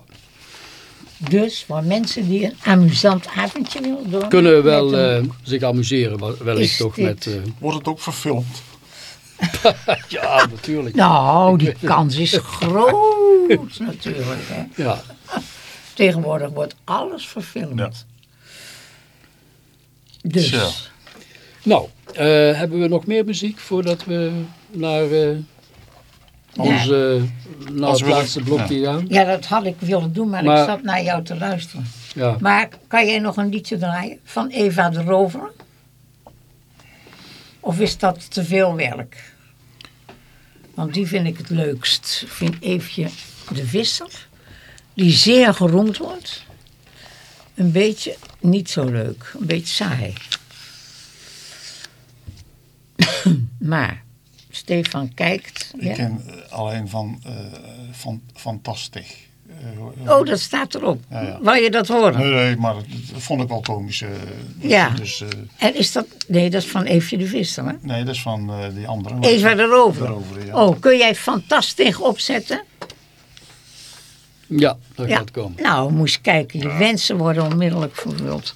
Dus voor mensen die een amusant avondje willen doen. kunnen wel eh, zich amuseren, wel- wellicht Is toch dit- met... eh, Wordt het ook verfilmd? (laughs) ja, natuurlijk. Nou, die kans is groot (laughs) natuurlijk. Hè. Ja. Tegenwoordig wordt alles verfilmd. Ja. Dus, Zo. Nou, eh, hebben we nog meer muziek voordat we naar, eh eh, naar Als het we- laatste blokje gaan? ja, dat had ik willen doen, maar, Maar- ik zat naar jou te luisteren. Ja. Maar kan jij nog een liedje draaien van Eva de Rover? Of is dat te veel werk? Want die vind ik het leukst. Ik vind Eefje de Visser, die zeer geroemd wordt, een beetje niet zo leuk. Een beetje saai. (coughs) maar Stefan kijkt. Ik ja. ken eh, alleen van, eh van Fantastisch. Oh, dat staat erop. Ja, ja. Wou je dat horen? Nee, nee, maar dat, vond ik wel komisch. eh, Ja. Dus, eh, En is dat... Nee, dat is van Eefje de Visser, hè? nee, dat is van eh, die andere. Eva de Rover. De Rover, ja. Oh, kun jij fantastisch opzetten? Ja, dat Ja. gaat komen. Nou, moest kijken. Je wensen worden onmiddellijk vervuld.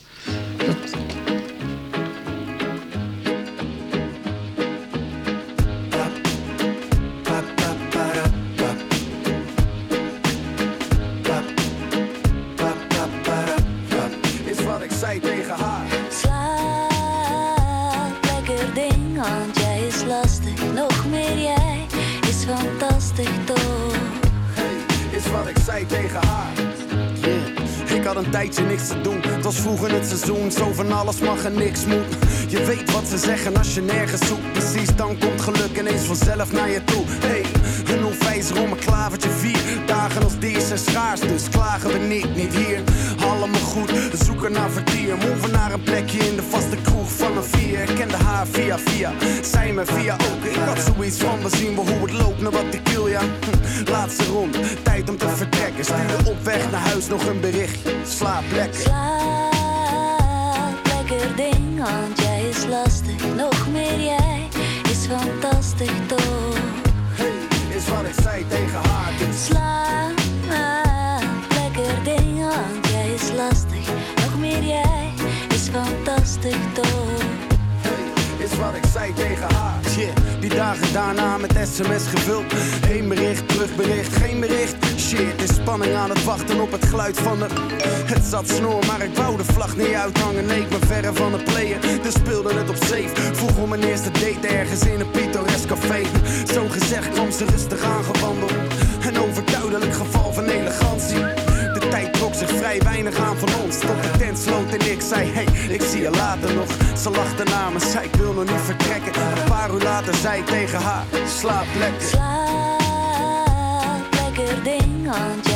Alles mag en niks moet. Je weet wat ze zeggen als je nergens zoekt. Precies, dan komt geluk ineens vanzelf naar je toe. Hey, een onwijzer om een klavertje vier. Dagen als deze zijn schaars, dus klagen we niet, niet hier. Allemaal goed, zoeken naar vertier. Move naar een plekje in de vaste kroeg van een vier. Ik kende haar via via, zij me via ook. Ik had zoiets van, we zien wel hoe het loopt, naar wat ik wil, ja. Hm, Laatste rond, tijd om te vertrekken. Stuurde op weg naar huis nog een berichtje. Slaap lekker. Want jij is lastig. Nog meer jij is fantastisch toch. Hey, is wat ik zei tegen haar. Dus Slaap lekker ding, want jij is lastig. Nog meer jij is fantastisch toch. is wat ik zei tegen haar. Shit, die dagen daarna met sms gevuld. Heen bericht, terugbericht, geen bericht. Spanning aan het wachten op het geluid van de... Het zat snor, maar ik wou de vlag niet uithangen. Nee, ik ben verre van het playen, dus speelde het op safe. Vroeg om mijn eerste date ergens in een pittoresk café. Zo gezegd kwam ze rustig aangewandeld. Een overduidelijk geval van elegantie. De tijd trok zich vrij weinig aan van ons. Tot de tent sloot en ik zei: Hey, ik zie je later nog. Ze lachte na me, zei: Ik wil nog niet vertrekken. Een paar uur later zei tegen haar: Slaap lekker. Slaap lekker ding, want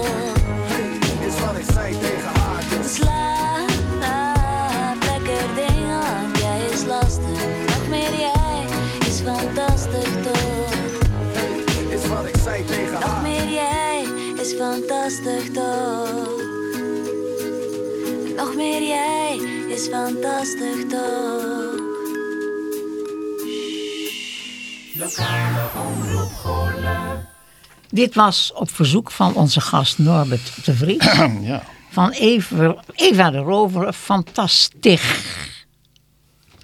Fantastisch toch. Nog meer jij is fantastisch toch. Dit was op verzoek van onze gast Norbert de Vries. (clears throat) ja. Van Eva, Eva de Rover. Fantastisch.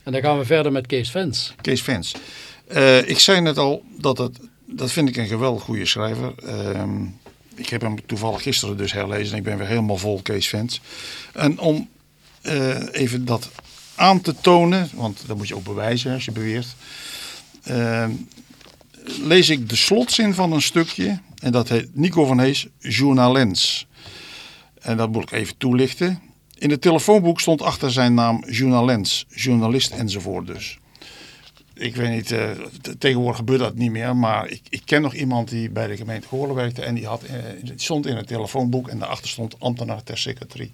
En dan gaan we verder met Kees Vens. Kees Vens. Eh, ik zei net al dat het, dat vind ik een geweldig goede schrijver. Ehm, ik heb hem toevallig gisteren dus herlezen en ik ben weer helemaal vol Kees Vens. En om eh, even dat aan te tonen, want dat moet je ook bewijzen als je beweert. ehm, lees ik de slotzin van een stukje en dat heet Nico van Hees, Journalens. En dat moet ik even toelichten. In het telefoonboek stond achter zijn naam Journalens, journalist enzovoort dus. Ik weet niet, eh, tegenwoordig gebeurt dat niet meer, maar ik, ik ken nog iemand die bij de gemeente Goorlen werkte en die, had, eh, stond in het telefoonboek en daarachter stond ambtenaar ter secretarie.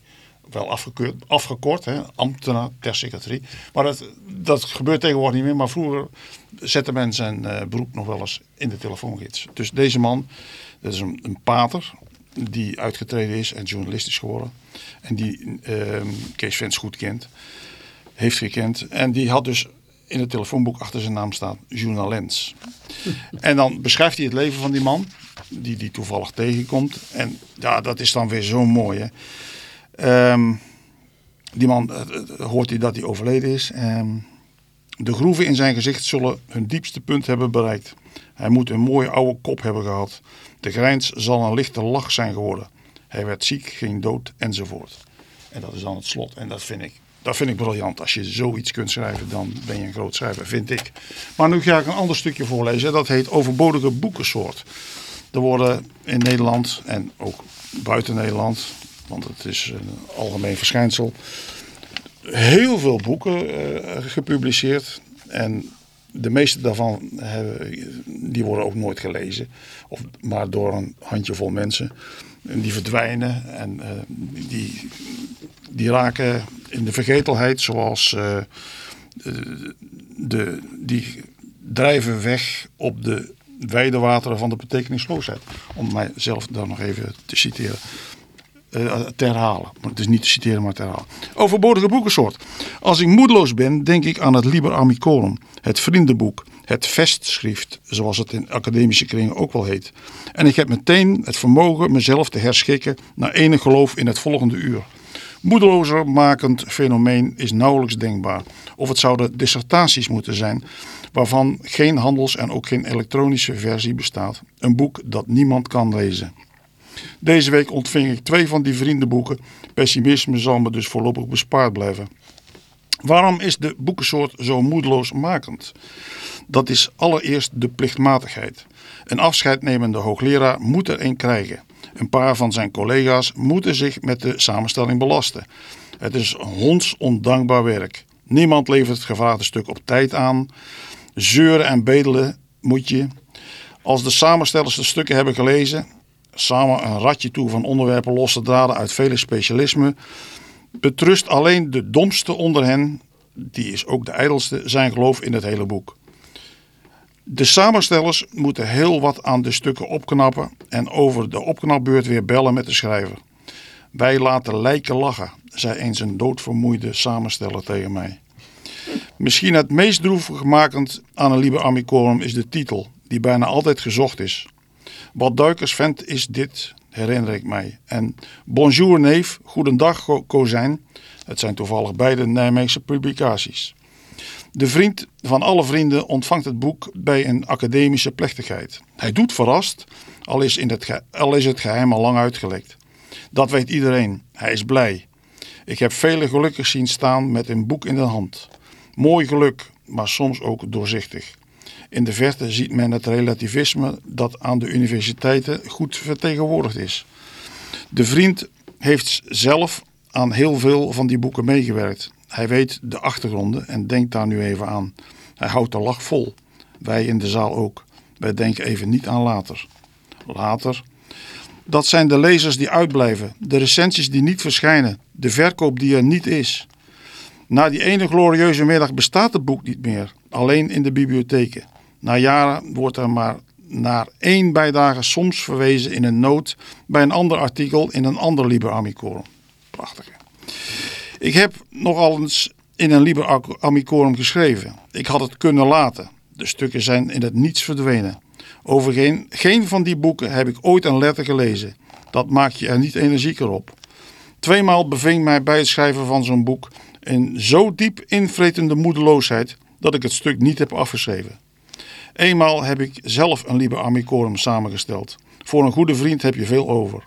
Wel afgekeurd, afgekort, hè, ambtenaar ter secretarie. Maar dat, dat gebeurt tegenwoordig niet meer, maar vroeger zette men zijn eh, beroep nog wel eens in de telefoongids. Dus deze man, dat is een, pater die uitgetreden is en journalist is geworden. En die ehm, Kees Vens goed kent, heeft gekend. En die had dus in het telefoonboek achter zijn naam staan Journalens. En dan beschrijft hij het leven van die man, die die toevallig tegenkomt. En ja, dat is dan weer zo mooi. Hè? Ehm, die man, eh, eh, hoort hij dat hij overleden is. Ehm, de groeven in zijn gezicht zullen hun diepste punt hebben bereikt. Hij moet een mooie oude kop hebben gehad. De grijns zal een lichte lach zijn geworden. Hij werd ziek, ging dood enzovoort. En dat is dan het slot. En dat vind ik Dat vind ik briljant. Als je zoiets kunt schrijven, dan ben je een groot schrijver, vind ik. Maar nu ga ik een ander stukje voorlezen. Dat heet Overbodige boekensoort. Er worden in Nederland en ook buiten Nederland, want het is een algemeen verschijnsel, heel veel boeken eh, gepubliceerd. En de meeste daarvan hebben, die worden ook nooit gelezen. Of maar door een handjevol mensen. En die verdwijnen en eh, die, die raken in de vergetelheid zoals eh, de, die drijven weg op de wijde wateren van de betekenisloosheid. Om mijzelf dan nog even te citeren. eh, te herhalen. Maar het is niet te citeren, maar te herhalen. Overbodige boekensoort. Als ik moedeloos ben, denk ik aan het Liber Amicorum. Het vriendenboek. Het vestschrift, zoals het in academische kringen ook wel heet. En ik heb meteen het vermogen mezelf te herschikken naar enig geloof in het volgende uur. Moedelozer makend fenomeen is nauwelijks denkbaar. Of het zouden dissertaties moeten zijn, waarvan geen handels- en ook geen elektronische versie bestaat. Een boek dat niemand kan lezen. Deze week ontving ik twee van die vriendenboeken. Pessimisme zal me dus voorlopig bespaard blijven. Waarom is de boekensoort zo moedeloosmakend? Dat is allereerst de plichtmatigheid. Een afscheidnemende hoogleraar moet er een krijgen. Een paar van zijn collega's moeten zich met de samenstelling belasten. Het is hondsondankbaar werk. Niemand levert het gevraagde stuk op tijd aan. Zeuren en bedelen moet je. Als de samenstellers de stukken hebben gelezen, samen een ratje toe van onderwerpen losse draden uit vele specialismen, betrust alleen de domste onder hen, die is ook de ijdelste, zijn geloof in het hele boek. De samenstellers moeten heel wat aan de stukken opknappen en over de opknapbeurt weer bellen met de schrijver. Wij laten lijken lachen, zei eens een doodvermoeide samensteller tegen mij. Misschien het meest droevigmakend aan een Liber Amicorum is de titel, die bijna altijd gezocht is. Wat Duikers vent is dit, herinner ik mij. En Bonjour neef, goedendag ko- kozijn. Het zijn toevallig beide Nijmeegse publicaties. De vriend van alle vrienden ontvangt het boek bij een academische plechtigheid. Hij doet verrast, al is, in het, al is het geheim al lang uitgelekt. Dat weet iedereen. Hij is blij. Ik heb vele gelukkig zien staan met een boek in de hand. Mooi geluk, maar soms ook doorzichtig. In de verte ziet men het relativisme dat aan de universiteiten goed vertegenwoordigd is. De vriend heeft zelf aan heel veel van die boeken meegewerkt. Hij weet de achtergronden en denkt daar nu even aan. Hij houdt de lach vol. Wij in de zaal ook. Wij denken even niet aan later. Later. Dat zijn de lezers die uitblijven, de recensies die niet verschijnen, de verkoop die er niet is. Na die ene glorieuze middag bestaat het boek niet meer, alleen in de bibliotheken. Na jaren wordt er maar naar één bijdrage soms verwezen in een noot bij een ander artikel in een ander Liber Amicorum. Prachtig. hè? Ik heb nogal eens in een Liber Amicorum geschreven. Ik had het kunnen laten. De stukken zijn in het niets verdwenen. Over geen, geen van die boeken heb ik ooit een letter gelezen. Dat maakt je er niet energieker op. Tweemaal beving mij bij het schrijven van zo'n boek een zo diep invretende moedeloosheid dat ik het stuk niet heb afgeschreven. Eenmaal heb ik zelf een Liber Amicorum samengesteld. Voor een goede vriend heb je veel over.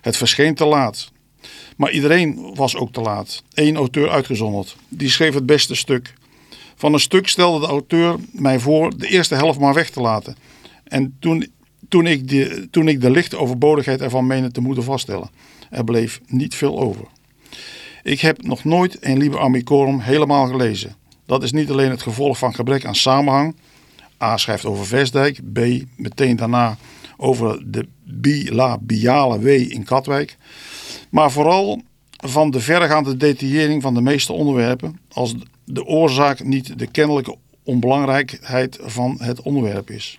Het verscheen te laat. Maar iedereen was ook te laat. Eén auteur uitgezonderd. Die schreef het beste stuk. Van een stuk stelde de auteur mij voor de eerste helft maar weg te laten. En toen, toen, ik, de, toen ik de lichte overbodigheid ervan meende te moeten vaststellen. Er bleef niet veel over. Ik heb nog nooit een Liber Amicorum helemaal gelezen. Dat is niet alleen het gevolg van gebrek aan samenhang. A schrijft over Vestdijk. B meteen daarna over de bilabiale W in Katwijk. Maar vooral van de verregaande detaillering van de meeste onderwerpen. Als de oorzaak niet de kennelijke onbelangrijkheid van het onderwerp is.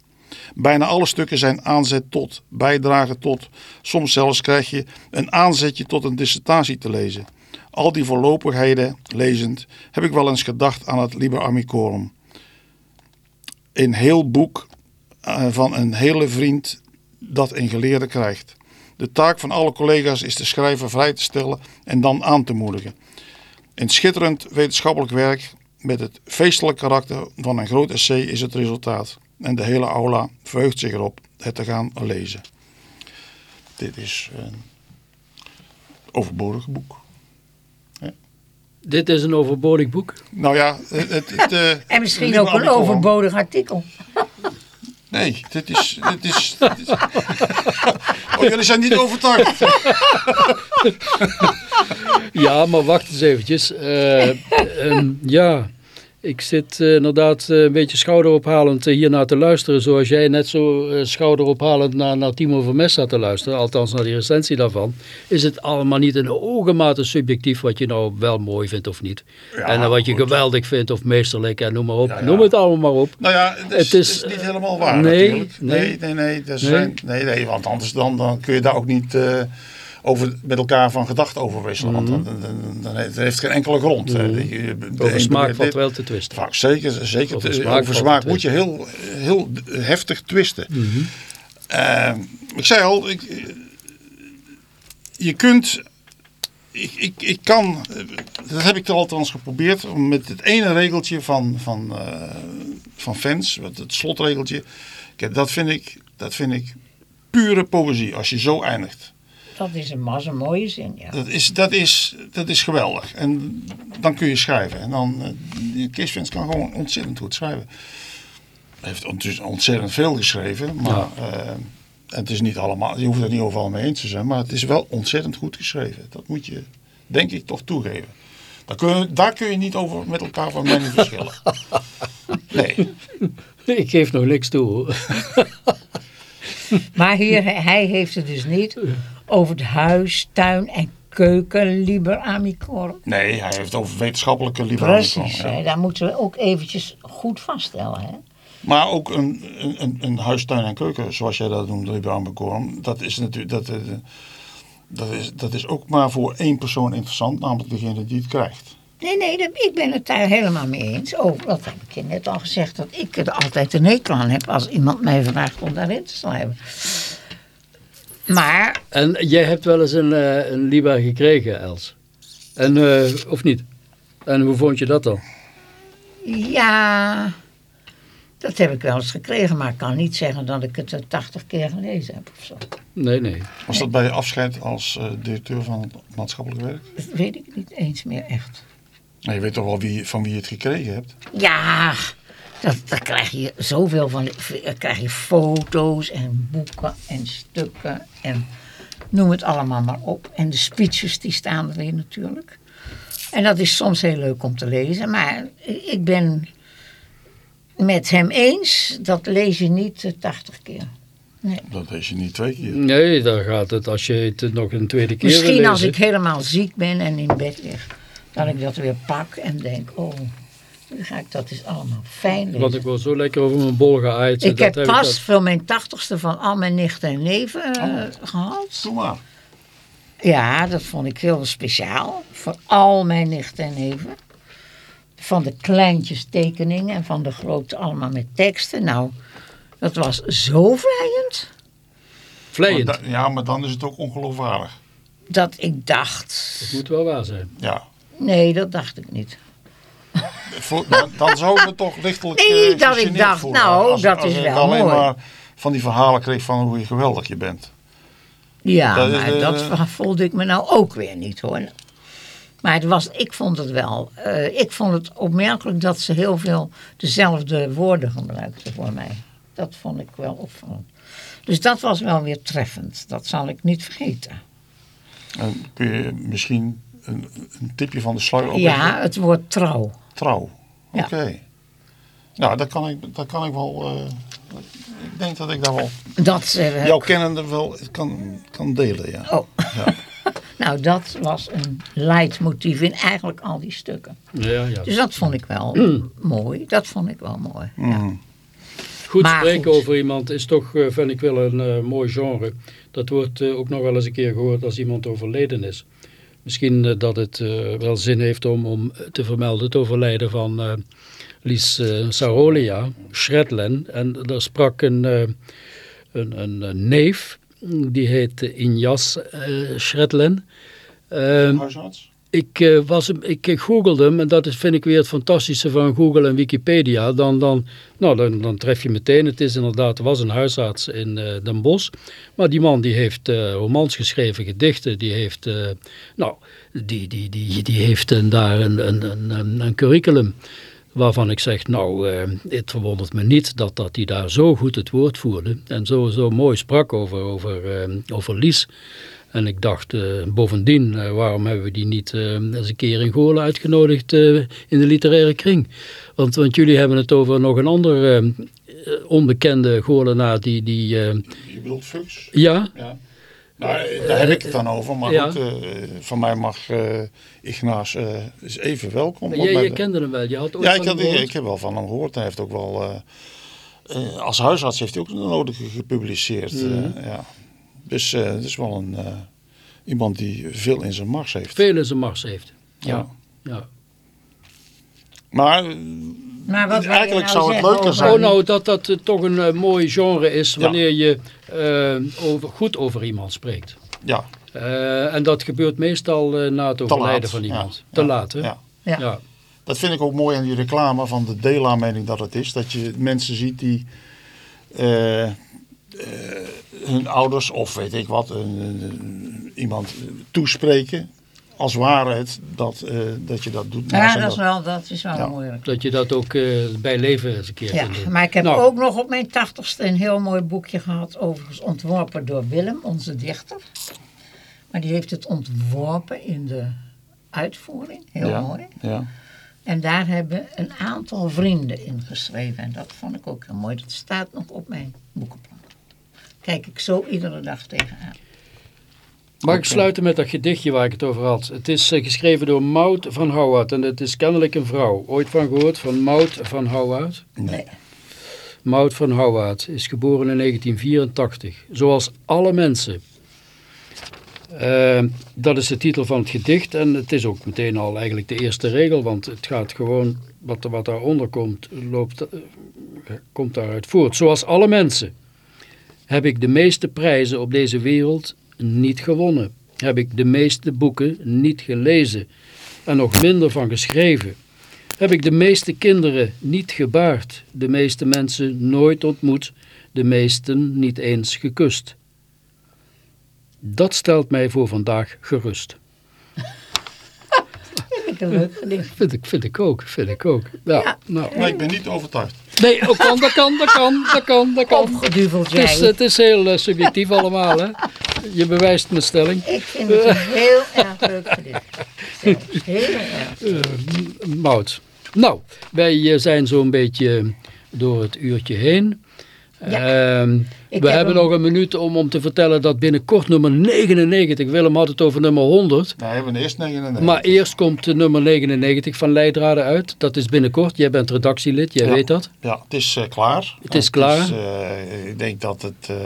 Bijna alle stukken zijn aanzet tot, bijdragen tot. Soms zelfs krijg je een aanzetje tot een dissertatie te lezen. Al die voorlopigheden lezend heb ik wel eens gedacht aan het Liber Amicorum. Een heel boek eh, van een hele vriend dat een geleerde krijgt. De taak van alle collega's is de schrijver vrij te stellen en dan aan te moedigen. Een schitterend wetenschappelijk werk met het feestelijk karakter van een groot essay is het resultaat. En de hele aula verheugt zich erop het te gaan lezen. Dit is een overbodig boek. Ja. Dit is een overbodig boek. Nou ja, het... het, het, eh, (laughs) En misschien ook een overbodig artikel. Nee, dit is... Dit is, is- oh, jullie zijn niet overtuigd. (laughs) Ja, maar wacht eens eventjes. Eh, ehm, ja, ik zit eh, inderdaad eh, een beetje schouderophalend uh, hiernaar te luisteren. Zoals jij net zo eh, schouderophalend naar, naar Timo Vermes te luisteren. Althans naar die recensie daarvan. Is het allemaal niet in hoge mate subjectief wat je nou wel mooi vindt of niet. Ja, en wat je goed. geweldig vindt of meesterlijk en noem maar op. Ja, ja. Noem het allemaal maar op. Nou ja, het is, Het is- het is niet helemaal waar nee, natuurlijk. nee. Nee, nee, nee. Nee. Zijn, nee, nee want anders dan, dan kun je daar ook niet eh, over, met elkaar van gedachten over wisselen. Want dan, dan, heeft geen enkele grond. hè. De- de- de Mhm. Over smaak valt wel te twisten. Nou, zeker, zeker. Over smaak smaak, moet je heel, heel heftig twisten. Eh, ik zei al, ik, je kunt... Ik, ik, ik kan, dat heb ik er althans geprobeerd, om met het ene regeltje van, van, eh, van fans, wat het slotregeltje. Kijk, dat, vind ik, dat vind ik pure poëzie, als je zo eindigt. Dat is een mas, een mooie zin, ja. Dat is, dat, is, dat is geweldig. En dan kun je schrijven. En dan, uh, Kees kan gewoon ontzettend goed schrijven. Hij heeft ont- ontzettend veel geschreven. Maar eh, het is niet allemaal, je hoeft het niet overal mee eens te zijn. Maar het is wel ontzettend goed geschreven. Dat moet je, denk ik, toch toegeven. Daar kun je, daar kun je niet over met elkaar van mening verschillen. (laughs) Nee. Ik geef nog niks toe. hoor. Maar hier, hij heeft het dus niet over het huis, tuin en keuken, liber amicorum. nee, hij heeft over wetenschappelijke liberalie. Precies, ja. hè, daar moeten we ook eventjes goed vaststellen. Hè? Maar ook een, een, een, huis, tuin en keuken, zoals jij dat noemde, Liberaal Bekorum, dat is natuurlijk, dat, eh, dat, is, dat is ook maar voor één persoon interessant, namelijk degene die het krijgt. Nee, nee, dat- ik ben het daar helemaal mee eens. Over, dat heb ik je net al gezegd, dat ik er altijd een hekel aan heb als iemand mij vraagt om daarin te schrijven. Maar En jij hebt wel eens een, eh, een Liba gekregen, Els. En, eh, of niet? En hoe vond je dat dan? ja, dat heb ik wel eens gekregen, maar ik kan niet zeggen dat ik het er 80 keer gelezen heb of zo. Nee, nee. Was dat bij je afscheid als eh, directeur van het maatschappelijk werk? Dat weet ik niet eens meer echt. Nou, je weet toch wel wie, van wie je het gekregen hebt? Ja, dat, daar krijg je zoveel van. Dan krijg je foto's en boeken en stukken en noem het allemaal maar op. En de speeches die staan erin natuurlijk. En dat is soms heel leuk om te lezen. Maar ik ben met hem eens, dat lees je niet eh, 80 keer. Nee. Dat lees je niet twee keer. Nee, daar gaat het als je het nog een tweede keer Misschien als lezen. ik helemaal ziek ben en in bed lig, dat ik dat weer pak en denk, oh, ga ik dat is allemaal fijn lezen. Want ik word zo lekker over mijn bol geaaid. Ik heb ik pas dat- voor mijn tachtigste van al mijn nichten en neven eh, gehad. Doe maar. Ja, dat vond ik heel speciaal. Voor al mijn nichten en neven. Van de kleintjes tekeningen en van de grote allemaal met teksten. Nou, dat was zo vlijend. Vleiend. Maar da- ja, maar dan is het ook ongeloofwaardig. Dat ik dacht, Het moet wel waar zijn. Ja. nee dat dacht ik niet. Dan, dan zou me toch lichtelijk Nee, eh, dat ik dacht, voelen. nou, Als- dat als is ik wel alleen mooi. maar van die verhalen kreeg van hoe geweldig je bent. Ja, Dat maar eh, dat voelde ik me nou ook weer niet hoor. Maar het was, ik vond het wel. eh, ik vond het opmerkelijk dat ze heel veel dezelfde woorden gebruikten voor mij. Dat vond ik wel opvallend. Dus dat was wel weer treffend. Dat zal ik niet vergeten. En kun je misschien een, een tipje van de sluier Ja, opleggen? het woord trouw. Trouw. Ja. Oké. Nou, dat kan ik, dat kan ik wel... eh, ik denk dat ik daar wel Dat, eh, jouw kennende wel kan, kan delen, ja. Oh. Ja. (laughs) Nou, dat was een leidmotief in eigenlijk al die stukken. Ja, ja. Dus dat vond ik wel mooi. Dat vond ik wel mooi. Ja. Mm. Goed Maar spreken goed. over iemand is toch, eh, vind ik wel, een eh, mooi genre. Dat wordt ook nog wel eens een keer gehoord als iemand overleden is. Misschien eh, dat het eh, wel zin heeft om, om te vermelden het overlijden van eh Lies Sarolia, Schredlen. En daar sprak een, een, een, neef, die heet Injas Schredlen. Huisarts? Ik, eh, was, ik googelde hem en dat is, vind ik weer het fantastische van Google en Wikipedia. Dan, dan, nou, dan, dan tref je meteen, het is inderdaad, er was een huisarts in eh, Den Bosch. Maar die man die heeft eh, romans geschreven, gedichten, die heeft, nou, die, die, die, die heeft een, daar een, een, een, een, curriculum waarvan ik zeg, nou, het verwondert me niet dat, dat hij daar zo goed het woord voerde en zo, zo mooi sprak over, over, over Lies. En ik dacht, eh, bovendien, eh, waarom hebben we die niet eh, eens een keer in Goorlen uitgenodigd in de literaire kring? Want, want jullie hebben het over nog een andere eh, onbekende Goorlenaar die... die eh, Je bedoelt Fuchs? ja, Ja. Nou, daar heb ik het dan over. Maar Ja. goed, van mij mag Ignaas is even welkom. jij de- kende hem wel. Je had Ja, ik, had, ik heb wel van hem gehoord. Hij heeft ook wel... als huisarts heeft hij ook de nodige gepubliceerd. Eh, ja. Dus eh, het is wel een, eh, iemand die veel in zijn mars heeft. Veel in zijn mars heeft. Ja. Ja. ja. Maar Maar wat Eigenlijk nou zou het leuker over- zijn. Oh, nou, dat dat eh, toch een mooi genre is Ja. wanneer je eh, over, goed over iemand spreekt. ja, Eh, en dat gebeurt meestal na het overlijden van ja. iemand. Te Ja. laat, hè? ja. Ja. ja. Dat vind ik ook mooi aan die reclame van de Dela, meen ik dat het is. Dat je mensen ziet die hun ouders of weet ik wat, een, een- iemand toespreken. Als ware het dat, eh, dat je dat doet. Ja, dat is wel, dat is wel Ja. moeilijk. Dat je dat ook eh, bij leven eens een keer Ja, maar ik heb Nou, ook nog op mijn tachtigste een heel mooi boekje gehad, overigens ontworpen door Willem, onze dichter. Maar die heeft het ontworpen in de uitvoering, heel ja, mooi. Ja. En daar hebben een aantal vrienden in geschreven. En dat vond ik ook heel mooi. Dat staat nog op mijn boekenplank. Kijk ik zo iedere dag tegenaan. Mag ik sluiten met dat gedichtje waar ik het over had? Het is eh, geschreven door Maud van Houwaard en het is kennelijk een vrouw. Ooit van gehoord van Maud van Houwaard? Nee. Maud van Houwaard is geboren in 1984. Zoals alle mensen. Eh, dat is de titel van het gedicht en het is ook meteen al eigenlijk de eerste regel, want het gaat gewoon, wat, wat daaronder komt, loopt, eh, komt daaruit voort. Zoals alle mensen heb ik de meeste prijzen op deze wereld niet gewonnen. Heb ik de meeste boeken niet gelezen en nog minder van geschreven. Heb ik de meeste kinderen niet gebaard, de meeste mensen nooit ontmoet, de meesten niet eens gekust. Dat stelt mij voor vandaag gerust. Vind ik een leuk gedicht. (laughs) Vind ik, vind ik ook, vind ik ook. Ja, Ja. Nou. Maar ik ben niet overtuigd. Nee, dat kan, dat kan, dat kan, dat kan, dat kan. Opgeduveld Het is, jij. het is heel eh, subjectief allemaal, hè. Je bewijst mijn stelling. Ik vind het een heel erg leuk gedicht. Zelfs (laughs) heel erg. Mout. Nou, wij eh, zijn zo'n beetje door het uurtje heen. Ehm, we heb hebben hem- nog een minuut om, om te vertellen dat binnenkort nummer 99, Willem had het over nummer 100, Nee, we hebben eerst 99. maar eerst komt de nummer 99 van Leidraden uit. Dat is binnenkort, jij bent redactielid, jij Ja. weet dat. Ja, het is eh, klaar. Het is klaar. eh, ik denk dat het eh,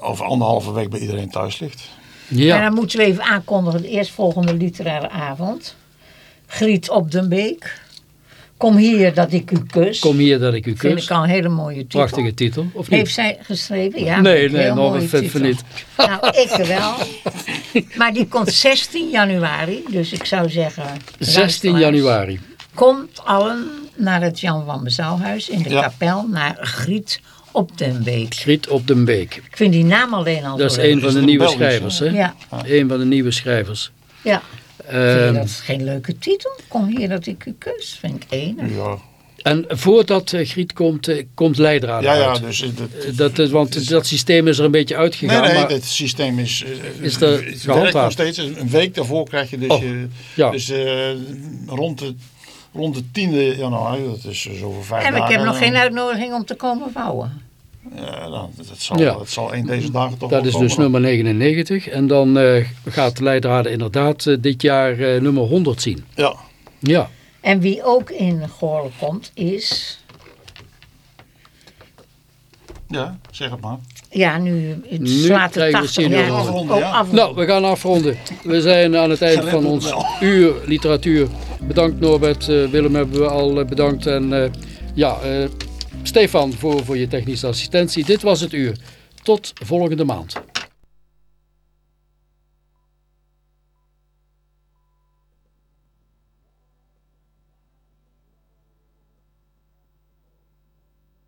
over anderhalve week bij iedereen thuis ligt. En Ja, dan moeten we even aankondigen, de eerstvolgende literaire avond. Griet op den Beek. Kom hier dat ik u kus. kom hier dat ik u Vind kus. ik al een hele mooie titel. Prachtige titel, of niet? Heeft zij geschreven? Ja. Nee, vind ik nee, nog een vind van niet. Nou, ik wel. (laughs) Maar die komt 16 januari. Dus ik zou zeggen... 16 luisteraars, januari. Komt allen naar het Jan van Bezouwhuis in de Ja. kapel naar Griet op den Beek. Griet op den Beek. Ik vind die naam alleen al Dat is een van de het nieuwe schrijvers, hè? Ja, Een van de nieuwe schrijvers. ja. Vind je Ehm, dat geen leuke titel? Kom hier dat ik u kus. Vind ik enig. Ja, En voordat eh, Griet komt, eh, komt Leidraden ja, ja uit. dus Eh, Dat, is- want dat systeem is er een beetje Nee, uitgegaan. nee, maar, het systeem is, Is er het werkt gehandhaafd? nog steeds. Een week daarvoor krijg je dus, Oh, je, ja. dus eh, rond, de, rond de 10e januari, dat is zo over vijf En dagen. ik heb nog geen uitnodiging om te komen vouwen. Ja, nou, dat, zal, Ja. dat zal één deze dagen toch dat is dus nummer 99. En dan eh, gaat Leidraden inderdaad eh, dit jaar eh, nummer 100 zien. Ja, Ja, En wie ook in Goorlen komt is... ja, zeg het maar. Ja, nu, het Nu slaat we 80 senior jaar. Afronden, Oh, ja. afronden. nou, we gaan afronden. We zijn aan het eind Gelet van ons wel. (laughs) uur literatuur. Bedankt Norbert, Willem hebben we al bedankt. En eh, ja, eh, Stefan voor, voor je technische assistentie. Dit was het uur. Tot volgende maand.